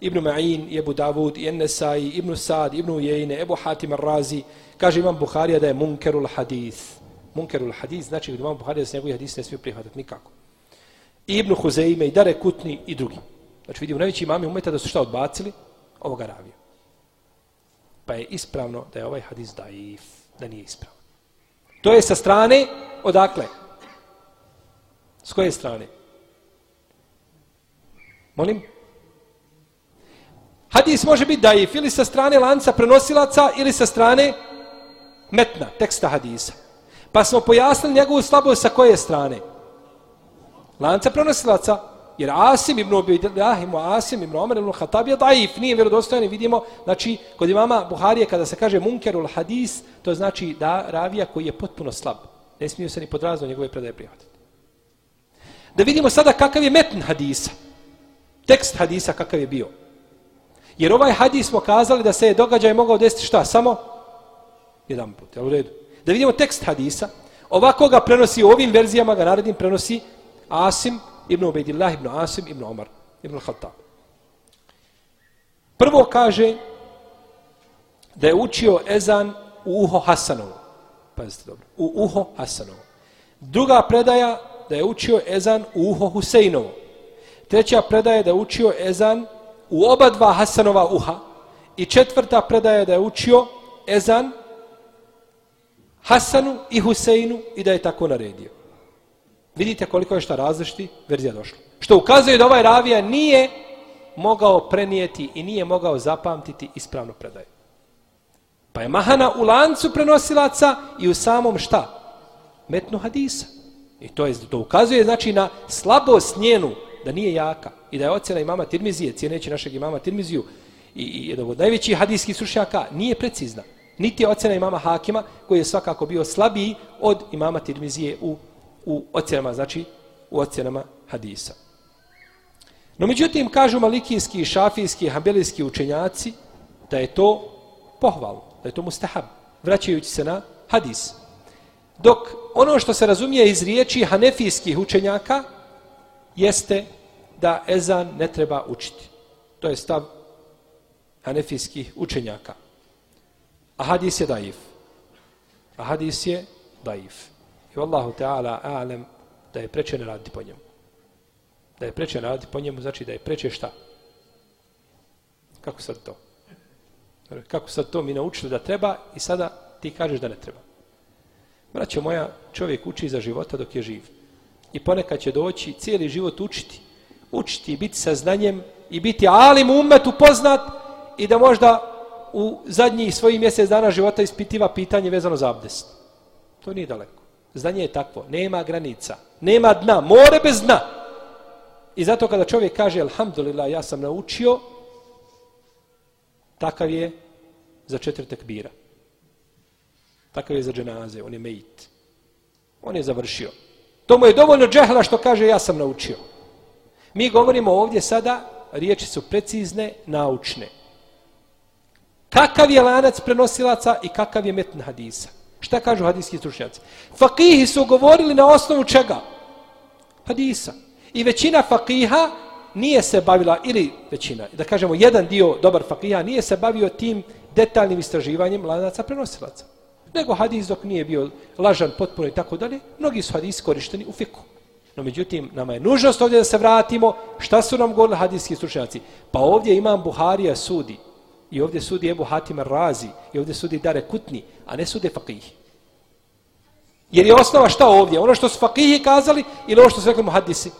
Ibn Ma'in, Ebu Davud, Nesai, Ibn Sad, Ibn Ujejne, Ebu Hatim Ar-Razi, Kaže imam Buharija da je munkerul hadis. Munkerul hadis znači da imam Buharija da se njegovi hadis ne smije prihvatati nikako. I Ibn Huzeime i Dare Kutni i drugi. Znači vidimo najveći imami umeta da su šta odbacili? Ovoga ravija. Pa je ispravno da je ovaj hadis daif, da nije ispravan. To je sa strane, odakle? S koje strane? Molim? Hadis može biti daif ili sa strane lanca prenosilaca ili sa strane metna, teksta hadisa. Pa smo pojasnili njegovu slabost sa koje strane? Lanca prenosilaca. Jer Asim ibn Ubedillah i Asim ibn Omer ibn Khattab je daif, nije vjerodostojan vidimo, znači, kod imama Buharije kada se kaže munkerul hadis, to znači da ravija koji je potpuno slab. Ne smiju se ni podrazno njegove predaje prihvatiti. Da vidimo sada kakav je metn hadisa. Tekst hadisa kakav je bio. Jer ovaj hadis smo kazali da se je događaj mogao desiti šta? Samo jedan put. Jel u redu? Da vidimo tekst hadisa. Ovako ga prenosi u ovim verzijama, ga narednim prenosi Asim ibn Ubejdillah ibn Asim ibn Omar ibn Khattab. Prvo kaže da je učio ezan u uho Hasanovu. Pazite dobro. U uho Hasanovu. Druga predaja da je učio ezan u uho Huseinovo. Treća predaja je da je učio ezan u oba dva Hasanova uha. I četvrta predaja je da je učio ezan Hasanu i Huseinu i da je tako naredio. Vidite koliko je šta različiti verzija došla. Što ukazuje da ovaj ravija nije mogao prenijeti i nije mogao zapamtiti ispravno predaju. Pa je mahana u lancu prenosilaca i u samom šta? Metnu hadisa. I to je to ukazuje znači na slabost njenu da nije jaka i da je ocjena imama Tirmizije, cijeneći našeg imama Tirmiziju i, i jednog od najvećih hadijskih slušnjaka, nije precizna. Niti je ocjena imama Hakima, koji je svakako bio slabiji od imama Tirmizije u, u ocjenama, znači u ocjenama hadisa. No međutim, kažu malikijski, šafijski, hambelijski učenjaci da je to pohvalno, da je to mustahab, vraćajući se na hadis. Dok ono što se razumije iz riječi hanefijskih učenjaka jeste da ezan ne treba učiti. To je stav hanefijskih učenjaka. A hadis je daif. A hadis je daif. I Allahu Teala alem da je preče ne raditi po njemu. Da je preče ne raditi po njemu znači da je preče šta? Kako sad to? Kako sad to mi naučili da treba i sada ti kažeš da ne treba. Braćo moja, čovjek uči za života dok je živ. I ponekad će doći cijeli život učiti. Učiti, biti sa znanjem i biti alim umetu poznat i da možda u zadnji svoj mjesec dana života ispitiva pitanje vezano za abdest. To nije daleko. Znanje je takvo. Nema granica. Nema dna. More bez dna. I zato kada čovjek kaže Alhamdulillah, ja sam naučio takav je za četiri tekbira. Takav je za dženaze. On je mejit. On je završio. To mu je dovoljno džehla što kaže ja sam naučio. Mi govorimo ovdje sada, riječi su precizne, naučne. Kakav je lanac prenosilaca i kakav je metn hadisa? Šta kažu hadijski stručnjaci? Fakihi su govorili na osnovu čega? Hadisa. I većina fakiha nije se bavila, ili većina, da kažemo jedan dio dobar fakiha, nije se bavio tim detaljnim istraživanjem lanaca prenosilaca. Nego hadis dok nije bio lažan, potpuno i tako dalje, mnogi su hadisi korišteni u fiku. No međutim, nama je nužnost ovdje da se vratimo. Šta su nam govorili hadijski stručnjaci? Pa ovdje imam Buharija sudi. I ovdje sudi Ebu Hatim Razi. I ovdje sudi Dare Kutni. A ne sude fakih. Jer je osnova šta ovdje? Ono što su fakihi kazali ili ono što su rekli muhadisi?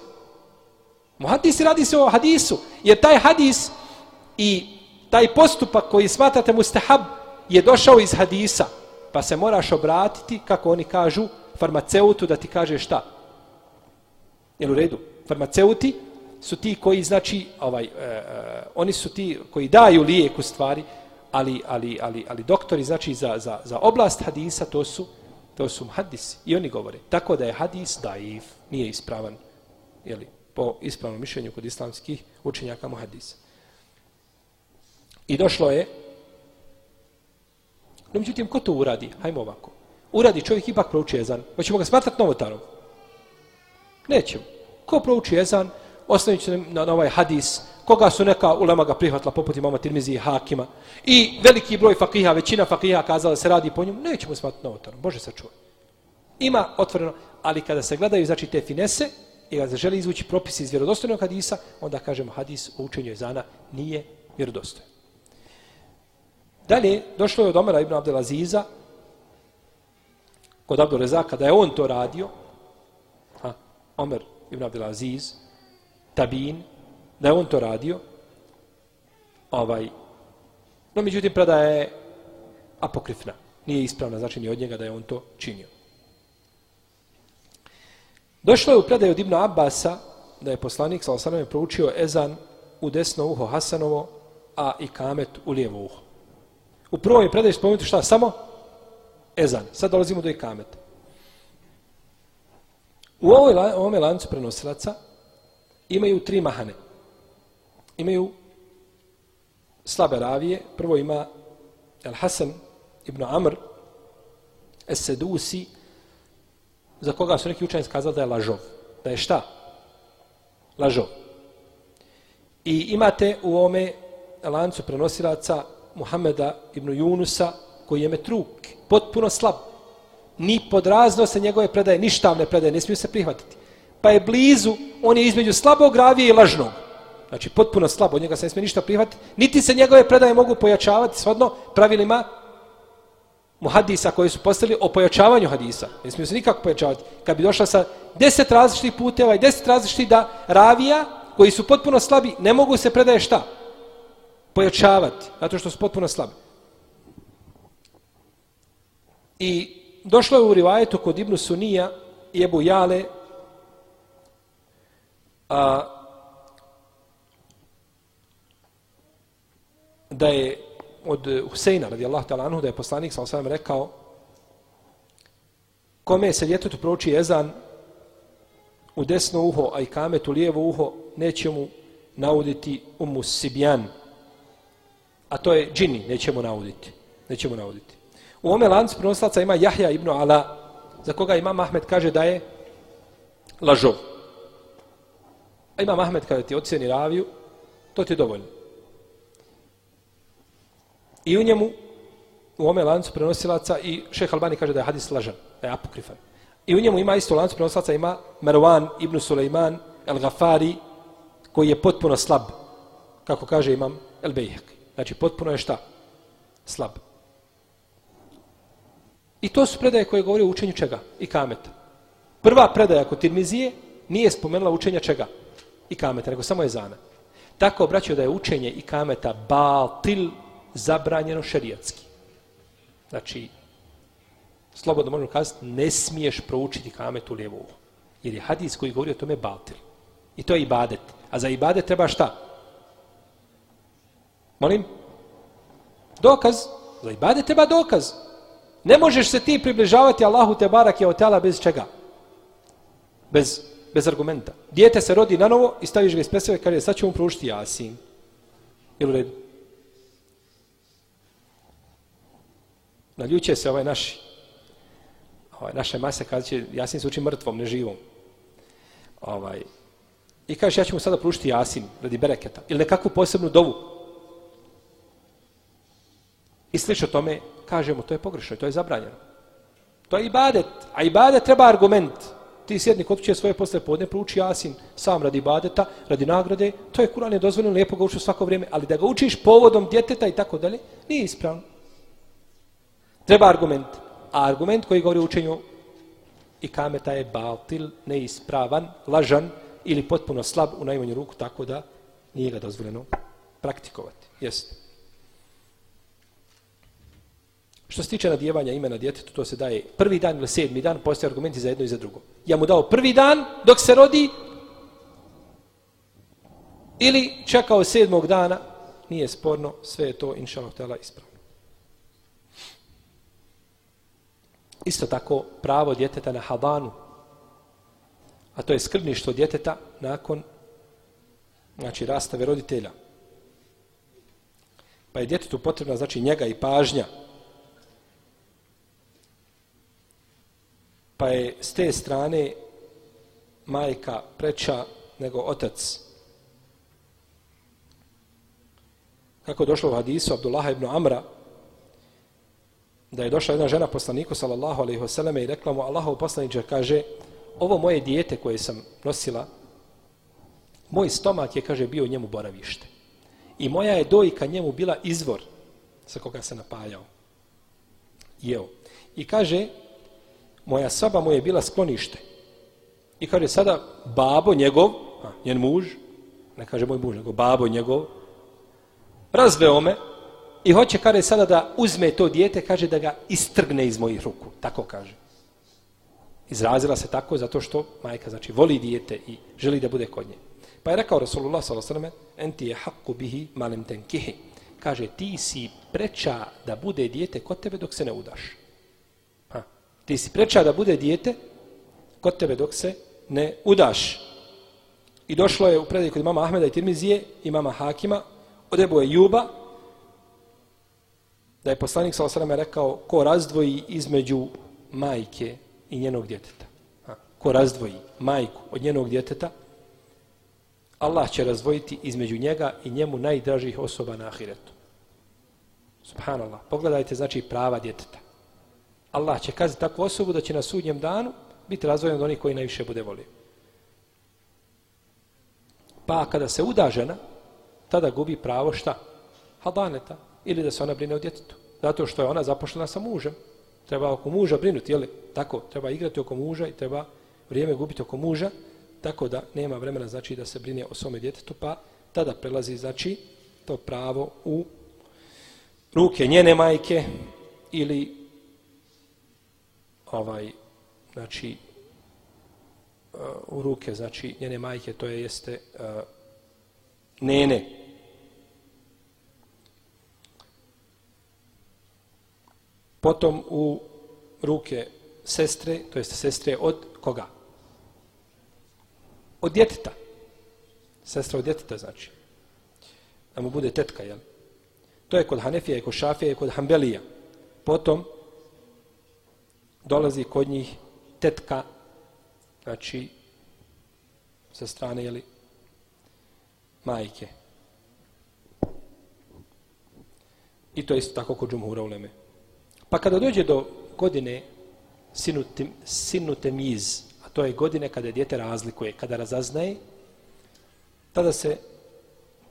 Muhadisi radi se o hadisu. Jer taj hadis i taj postupak koji smatrate mustahab je došao iz hadisa. Pa se moraš obratiti, kako oni kažu, farmaceutu da ti kaže šta? Jel u redu? Farmaceuti su ti koji, znači, ovaj, e, e, oni su ti koji daju lijek u stvari, ali, ali, ali, ali doktori, znači, za, za, za oblast hadisa, to su, to su hadisi. I oni govore. Tako da je hadis daif, nije ispravan, jeli, po ispravnom mišljenju kod islamskih učenjaka mu hadisa. I došlo je, no međutim, ko to uradi? Hajmo ovako. Uradi čovjek ipak prouči jezan. Hoćemo ga smatrati novotarom? Nećemo. Ko prouči jezan, osnovići na, na ovaj hadis, koga su neka ulema ga prihvatila poput imama Tirmizi i Hakima, i veliki broj fakiha, većina fakiha kazala se radi po njemu, nećemo smatiti novotarom, Bože sačuvaj. Ima otvoreno, ali kada se gledaju, znači, te finese, i kada se želi izvući propis iz vjerodostojnog hadisa, onda kažemo hadis o učenju ezana nije vjerodostojan. Dalje, došlo je od Omara ibn Abdelaziza, kod Abdu Rezaka, da je on to radio, ha, Omer ibn Abdelaziz, Tabin, da je on to radio, ovaj, no međutim, predaja je apokrifna, nije ispravna, znači ni od njega da je on to činio. Došlo je u predaju od Ibn Abbasa da je poslanik sa osaname proučio ezan u desno uho Hasanovo, a i kamet u lijevo uho. U prvoj je predaju spomenuti šta? Samo ezan. Sad dolazimo do i. U ovome lancu prenosilaca imaju tri mahane. Imaju slabe ravije. Prvo ima El Hasan ibn Amr Es Sedusi za koga su neki učenci kazali da je lažov. Da je šta? Lažov. I imate u ome lancu prenosilaca Muhameda ibn Junusa koji je metruk, potpuno slab. Ni podrazno se njegove predaje, ništavne predaje, ne smiju se prihvatiti. Pa je blizu, on je između slabog ravije i lažnog. Znači, potpuno slabo, od njega se ne smije ništa prihvatiti. Niti se njegove predaje mogu pojačavati svodno pravilima muhadisa koji su postali o pojačavanju hadisa. Ne smiju se nikako pojačavati. Kad bi došla sa deset različitih puteva i deset različitih da ravija koji su potpuno slabi, ne mogu se predaje šta? Pojačavati, zato što su potpuno slabi. I došlo je u rivajetu kod Ibnu Sunija i Ebu Jale a, da je od Huseina radijallahu ta'ala anhu da je poslanik sa osvijem rekao kome se djetetu prouči ezan u desno uho, a i kamet u lijevo uho, neće mu nauditi umu Sibjan. A to je džini, neće mu nauditi. Neće mu nauditi. U ome lancu prenoslaca ima Jahja ibn Ala, za koga ima Ahmed kaže da je lažov. A ima Mahmed kada ti ocjeni raviju, to ti je dovoljno. I u njemu, u ome lancu prenosilaca, i šeha Albani kaže da je hadis lažan, da je apokrifan. I u njemu ima isto lancu prenosilaca, ima Marwan ibn Suleiman el-Gafari, koji je potpuno slab, kako kaže imam el Bejhek. Znači, potpuno je šta? Slab. I to su predaje koje govore o učenju čega? I kameta. Prva predaja kod Tirmizije nije spomenula učenja čega? I kameta, nego samo je zana. Tako obraćaju da je učenje i kameta batil zabranjeno šerijatski. Znači, slobodno možemo kazati, ne smiješ proučiti kametu lijevo uvo. Jer je hadis koji govori o tome batil. I to je ibadet. A za ibadet treba šta? Molim? Dokaz. Za ibadet treba dokaz. Ne možeš se ti približavati Allahu te barak je otela bez čega? Bez, bez argumenta. Dijete se rodi na novo i staviš ga iz pesave i kaže sad ćemo proučiti jasin. Jel u redu? Naljuće se ovaj naš ovaj, naše mase kada će Jasin se uči mrtvom, ne živom. Ovaj, I kaže, ja ću mu sada prušiti Jasin radi bereketa. Ili nekakvu posebnu dovu. I slično tome, kažemo, to je pogrešno, to je zabranjeno. To je ibadet. A ibadet treba argument. Ti sjedni kod kuće svoje posle podne, prouči Jasin sam radi badeta, radi nagrade. To je Kur'an je dozvoljeno, lijepo ga uči svako vrijeme. Ali da ga učiš povodom djeteta i tako dalje, nije ispravno. Treba argument. A argument koji govori o učenju i kameta je baltil, neispravan, lažan ili potpuno slab u najmanju ruku, tako da nije ga dozvoljeno praktikovati. Jeste. Što se tiče nadjevanja imena djetetu, to se daje prvi dan ili sedmi dan, postoje argumenti za jedno i za drugo. Ja mu dao prvi dan dok se rodi ili čekao sedmog dana, nije sporno, sve je to, inša Allah, ispravno. Isto tako pravo djeteta na hadanu, a to je skrbništvo djeteta nakon znači rastave roditelja. Pa je djetetu potrebna znači njega i pažnja. Pa je s te strane majka preča nego otac. Kako je došlo u hadisu Abdullah ibn Amra, da je došla jedna žena poslaniku sallallahu alaihi wasallam i rekla mu Allahov poslaniče kaže ovo moje dijete koje sam nosila moj stomak je kaže bio njemu boravište. I moja je dojka njemu bila izvor sa koga se napajao. Jeo. I kaže moja soba mu je bila sklonište i kaže sada babo njegov a, njen muž ne kaže moj muž nego babo njegov razveo me I hoće, kaže, sada da uzme to dijete, kaže da ga istrgne iz mojih ruku. Tako kaže. Izrazila se tako zato što majka, znači, voli dijete i želi da bude kod nje. Pa je rekao Rasulullah s.a.v. Enti je haku bihi malim tenkihi. Kaže, ti si preča da bude dijete kod tebe dok se ne udaš. Ti si preča da bude dijete kod tebe dok se ne udaš. I došlo je u predaj kod mama Ahmeda i Tirmizije i mama Hakima, od Ebu Juba, da je poslanik sa osrame rekao ko razdvoji između majke i njenog djeteta. Ha, ko razdvoji majku od njenog djeteta, Allah će razdvojiti između njega i njemu najdražih osoba na ahiretu. Subhanallah. Pogledajte, znači, prava djeteta. Allah će kazati takvu osobu da će na sudnjem danu biti razvojen od onih koji najviše bude volio. Pa kada se uda žena, tada gubi pravo šta? Hadaneta, ili da se ona brine o djetetu. Zato što je ona zapošljena sa mužem. Treba oko muža brinuti, jel? Tako, treba igrati oko muža i treba vrijeme gubiti oko muža, tako da nema vremena znači da se brine o svome djetetu, pa tada prelazi znači to pravo u ruke njene majke ili ovaj znači eh, u ruke znači njene majke to je jeste uh, nene Potom u ruke sestre, to jest sestre od koga? Od djeteta. Sestra od djeteta znači. Da mu bude tetka, jel? To je kod Hanefija i kod Šafija i kod Hanbelija. Potom dolazi kod njih tetka, znači sa strane, jeli, majke. I to je isto tako kod džumhura uleme. Pa kada dođe do godine sinutim, sinutemiz, a to je godine kada je djete razlikuje, kada razaznaje, tada se,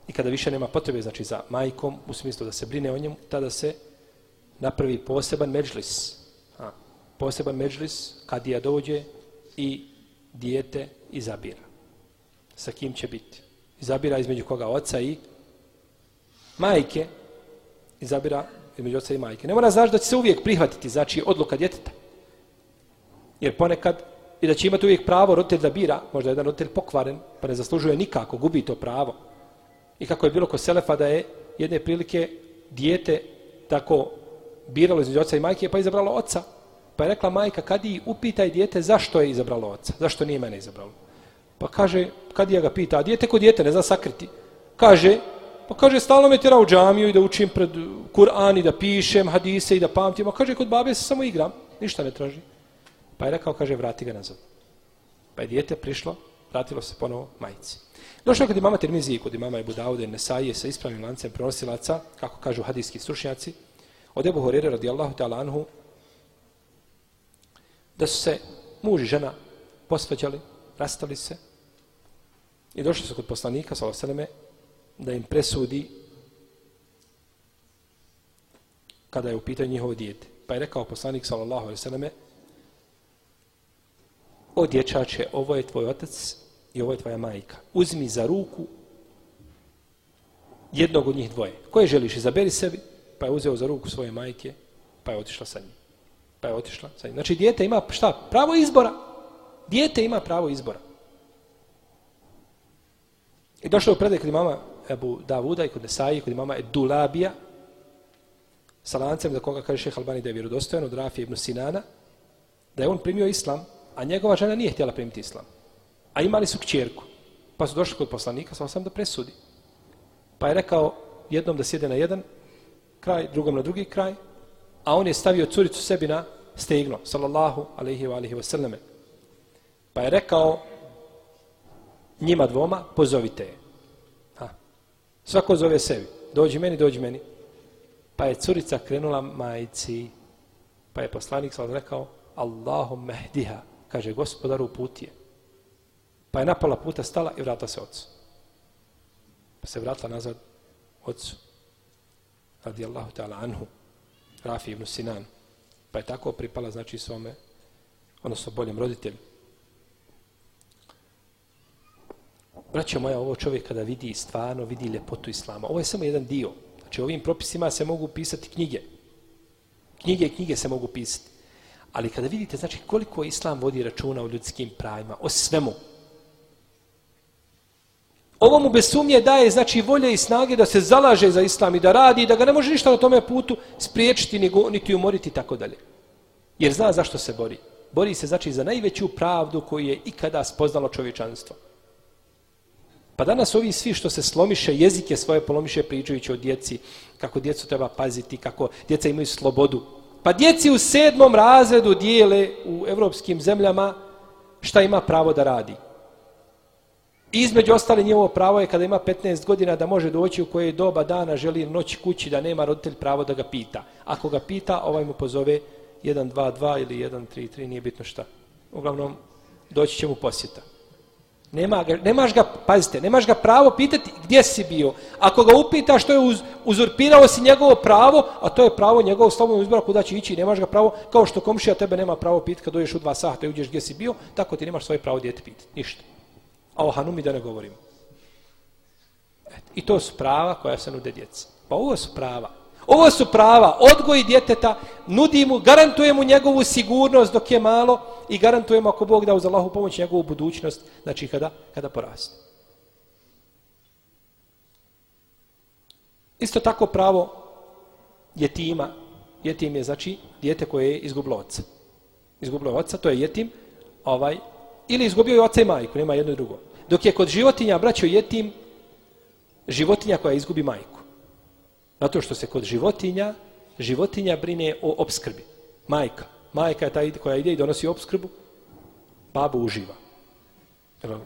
i kada više nema potrebe znači za majkom, u smislu da se brine o njemu, tada se napravi poseban međlis. Poseban međlis kad dođe i dijete izabira. Sa kim će biti? Izabira između koga oca i majke, izabira između oca i majke. Ne mora znaš da će se uvijek prihvatiti, znači odluka djeteta. Jer ponekad i da će imati uvijek pravo roditelj da bira, možda je jedan roditelj pokvaren, pa ne zaslužuje nikako, gubi to pravo. I kako je bilo kod Selefa da je jedne prilike dijete tako biralo između oca i majke, pa je izabralo oca. Pa je rekla majka, kad upitaj dijete zašto je izabralo oca, zašto nije mene izabralo. Pa kaže, kad ja ga pita, a dijete ko dijete, ne zna sakriti. Kaže, Pa kaže, stalno me tjera u džamiju i da učim pred Kur'an i da pišem hadise i da pamtim. A kaže, kod babe se samo igram, ništa ne traži. Pa je rekao, kaže, vrati ga nazad. Pa je dijete prišlo, vratilo se ponovo majici. Došlo je kod imama Tirmizije, kod imama Ebu Daude, Nesaije, sa ispravnim lancem prenosilaca, kako kažu hadijski stručnjaci, od Ebu Horire radijallahu ta'ala anhu, da su se muž i žena posvađali, rastali se i došli su kod poslanika, sa osaleme, da im presudi kada je u pitanju njihovo dijete. Pa je rekao poslanik sallallahu alaihi sallam o dječače, ovo je tvoj otac i ovo je tvoja majka. Uzmi za ruku jednog od njih dvoje. Koje želiš? Izaberi sebi. Pa je uzeo za ruku svoje majke, pa je otišla sa njim. Pa je otišla. Znači, dijete ima šta? Pravo izbora. Dijete ima pravo izbora. I došlo u predaj kod mama Ebu Davuda i kod Nesaji, kod imama Edulabija, sa lancem za koga kaže šeha Albani da je vjerodostojan od Rafija ibn Sinana, da je on primio islam, a njegova žena nije htjela primiti islam. A imali su kćerku. Pa su došli kod poslanika, sam sam da presudi. Pa je rekao jednom da sjede na jedan kraj, drugom na drugi kraj, a on je stavio curicu sebi na stegno, sallallahu alaihi wa alaihi wa sallame. Pa je rekao, njima dvoma, pozovite je. Ha. Svako zove sebi. Dođi meni, dođi meni. Pa je curica krenula majici. Pa je poslanik sallallahu rekao, Allahum mehdiha, kaže gospodaru putije. Pa je napala puta, stala i vratila se ocu. Pa se vratila nazad ocu. Radi Allahu ta'ala anhu. Rafi ibn Sinan. Pa je tako pripala, znači, svome, odnosno boljem roditelju. Braćo moja, ovo čovjek kada vidi stvarno, vidi ljepotu Islama. Ovo je samo jedan dio. Znači, ovim propisima se mogu pisati knjige. Knjige i knjige se mogu pisati. Ali kada vidite, znači, koliko Islam vodi računa o ljudskim pravima, o svemu. Ovo mu bez sumnje daje, znači, volje i snage da se zalaže za Islam i da radi, da ga ne može ništa na tome putu spriječiti, niti umoriti, tako dalje. Jer zna zašto se bori. Bori se, znači, za najveću pravdu koju je ikada spoznalo čovječanstvo. Pa danas ovi svi što se slomiše, jezike svoje polomiše pričajući o djeci, kako djecu treba paziti, kako djeca imaju slobodu. Pa djeci u sedmom razredu dijele u evropskim zemljama šta ima pravo da radi. I između ostale njevo pravo je kada ima 15 godina da može doći u koje doba dana želi noći kući da nema roditelj pravo da ga pita. Ako ga pita, ovaj mu pozove 122 ili 133, nije bitno šta. Uglavnom, doći će mu posjeta. Nema ga, nemaš ga, pazite, nemaš ga pravo pitati gdje si bio. Ako ga upita što je uz, uzurpirao si njegovo pravo, a to je pravo njegovog slobodnog izbora kuda će ići, nemaš ga pravo, kao što komšija tebe nema pravo pitati kad dođeš u dva sata i uđeš gdje si bio, tako ti nemaš svoje pravo djete pitati. Ništa. A o Hanumi da ne govorimo. Et, I to su prava koja se nude djeci. Pa ovo su prava. Ovo su prava, odgoji djeteta, nudi mu, garantuje mu njegovu sigurnost dok je malo i garantujemo ako Bog da uz Allahu pomoć njegovu budućnost, znači kada, kada poraste. Isto tako pravo jetima, jetim je znači dijete koje je izgubilo oca. Izgubilo oca, to je jetim, ovaj, ili izgubio je oca i majku, nema jedno i drugo. Dok je kod životinja, braćo, jetim, životinja koja izgubi majku. Zato što se kod životinja, životinja brine o obskrbi. Majka. Majka je ta koja ide i donosi obskrbu. Babu uživa.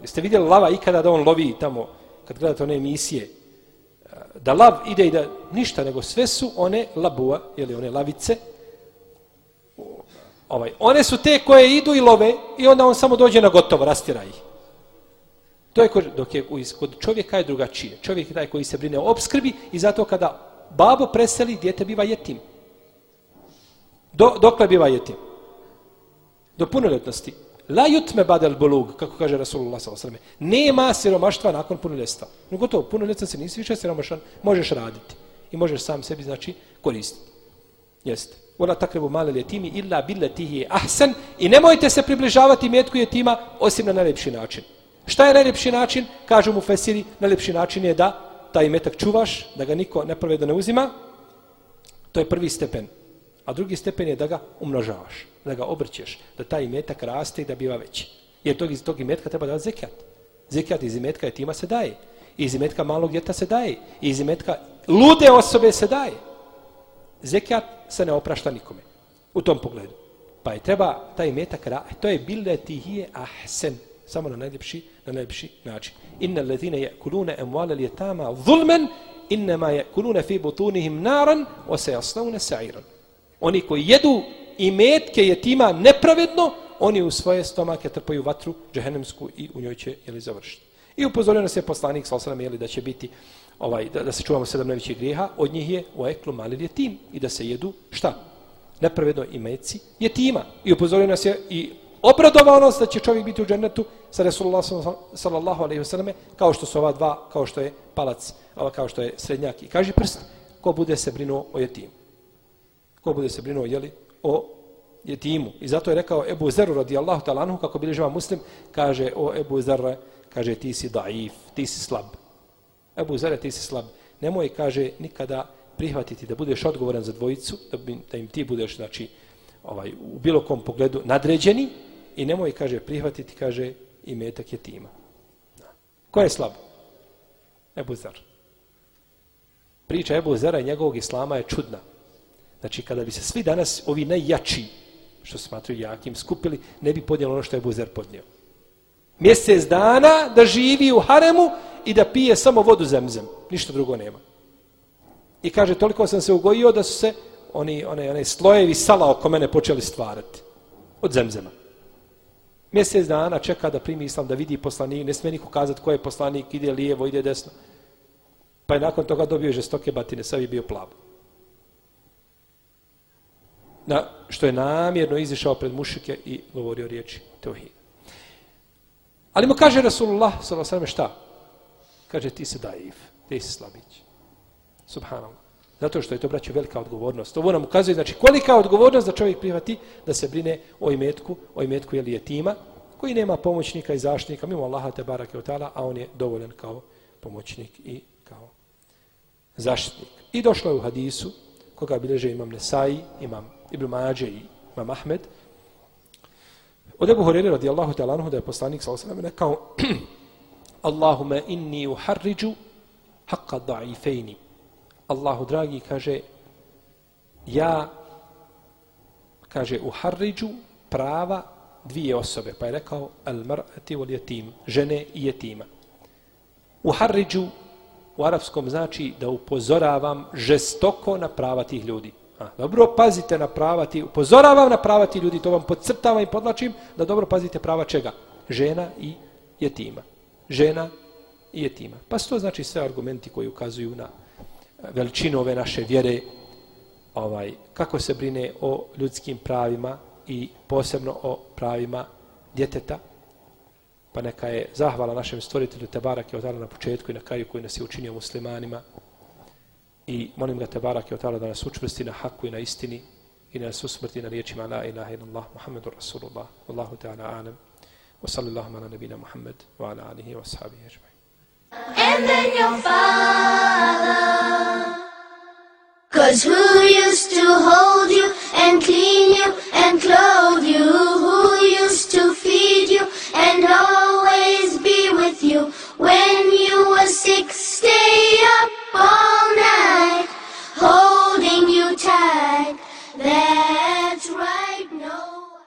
Jeste vidjeli lava ikada da on lovi tamo, kad gledate one emisije, e, da lav ide i da ništa, nego sve su one labua, ili one lavice, ovaj, one su te koje idu i love i onda on samo dođe na gotovo, rastira ih. To je kod, dok je kod čovjeka je drugačije. Čovjek je taj koji se brine o obskrbi i zato kada babo preseli, djete biva jetim. Do, dokle biva jetim? Do punoljetnosti. La jutme badel bulug, kako kaže Rasulullah s.a.v. Nema siromaštva nakon punoljetstva. No gotovo, punoljetstva se nisi više siromašan, možeš raditi. I možeš sam sebi, znači, koristiti. Jeste. Ola takrebu male ljetimi illa bille tihi ahsen i nemojte se približavati metku jetima osim na najljepši način. Šta je najljepši način? Kažu mu Fesiri, najljepši način je da taj metak čuvaš, da ga niko nepravedno ne uzima, to je prvi stepen. A drugi stepen je da ga umnožavaš, da ga obrćeš, da taj metak raste i da biva veći. Jer tog iz tog imetka treba davati zekijat. Zekijat iz imetka jetima se daje. Iz imetka malog djeta se daje. Iz imetka lude osobe se daje. Zekijat se ne oprašta nikome. U tom pogledu. Pa je treba taj imetak, to je bilde tihije ahsen samo na najljepši, na najljepši način. Inna allazina ya'kuluna emuale al-yatama zulman inma ya'kuluna fi butunihim naran wa sayaslawna sa'iran. Oni koji jedu i metke jetima nepravedno, oni u svoje stomake trpaju vatru džehennemsku i u njoj će ili završiti. I upozorio nas je poslanik sa osram, jeli, da će biti ovaj, da, da se čuvamo sedam najvećih grijeha, od njih je u eklu malil jetim i da se jedu šta? Nepravedno i meci jetima. I upozorio nas je i obradovao nas da će čovjek biti u džennetu sa Resulullah sallallahu alaihi wasallam kao što su ova dva, kao što je palac, kao što je srednjak i kaže prst, ko bude se brinuo o jetimu. Ko bude se brinuo, jeli, o jetimu. I zato je rekao Ebu Zeru radijallahu talanhu, kako bilježava muslim, kaže o Ebu Zeru, kaže ti si daif, ti si slab. Ebu Zeru, ti si slab. Nemoj, kaže, nikada prihvatiti da budeš odgovoran za dvojicu, da, bi, da im ti budeš, znači, ovaj, u bilo kom pogledu nadređeni, i nemoj, kaže, prihvatiti, kaže, i metak je tima. Ko je slab? Ebu Zar. Priča Ebu Zara i njegovog islama je čudna. Znači, kada bi se svi danas, ovi najjači, što smatruju jakim, skupili, ne bi podnijelo ono što je Ebu Zar podnio. Mjesec dana da živi u haremu i da pije samo vodu zemzem. Ništa drugo nema. I kaže, toliko sam se ugojio da su se oni, one, one slojevi sala oko mene počeli stvarati. Od zemzema. Mjesec dana čeka da primi islam, da vidi poslanik, ne smije niko kazati ko je poslanik, ide lijevo, ide desno. Pa je nakon toga dobio žestoke batine, sad je bio plav. Na, što je namjerno izišao pred mušike i govorio riječi Teohid. Ali mu kaže Rasulullah, sallallahu šta? Kaže, ti si daif, ti si slabić. Subhanallah. Zato što je to, braću, velika odgovornost. Ovo nam ukazuje, znači, kolika odgovornost da čovjek prihvati da se brine o imetku, o imetku je tima, koji nema pomoćnika i zaštnika, mimo Allaha te barake od a on je dovoljan kao pomoćnik i kao zaštitnik. I došlo je u hadisu, koga bileže imam Nesai, imam Ibn Mađe i imam Ahmed, od Ebu Horeire radijallahu ta'ala anhu da je poslanik sa sellem rekao [clears throat] Allahume inni uharriđu haqqa da'ifejni Allahu dragi kaže ja kaže uharriđu prava dvije osobe pa je rekao al mar'ati wal yatim žene i jetima Uharriđu u arapskom znači da upozoravam žestoko na prava tih ljudi A, dobro pazite na prava ti, upozoravam na prava ti ljudi, to vam podcrtavam i podlačim, da dobro pazite prava čega? Žena i jetima. Žena i jetima. Pa to znači sve argumenti koji ukazuju na eh, veličinu ove naše vjere, ovaj, kako se brine o ljudskim pravima i posebno o pravima djeteta, pa neka je zahvala našem stvoritelju Tebarak je otala na početku i na kraju koji nas je učinio muslimanima. I molim ga Tebarak je odala da nas učvrsti na haku i na istini i da nas usmrti na riječima la ilaha illallah Muhammedu Rasulullah. Allahu Teala anem وصلى على نبينا محمد وعلى آله أجمعين And then your father Cause who used to hold you and clean you and clothe you Who used to feed you and always be with you When you were sick stay up all night Hold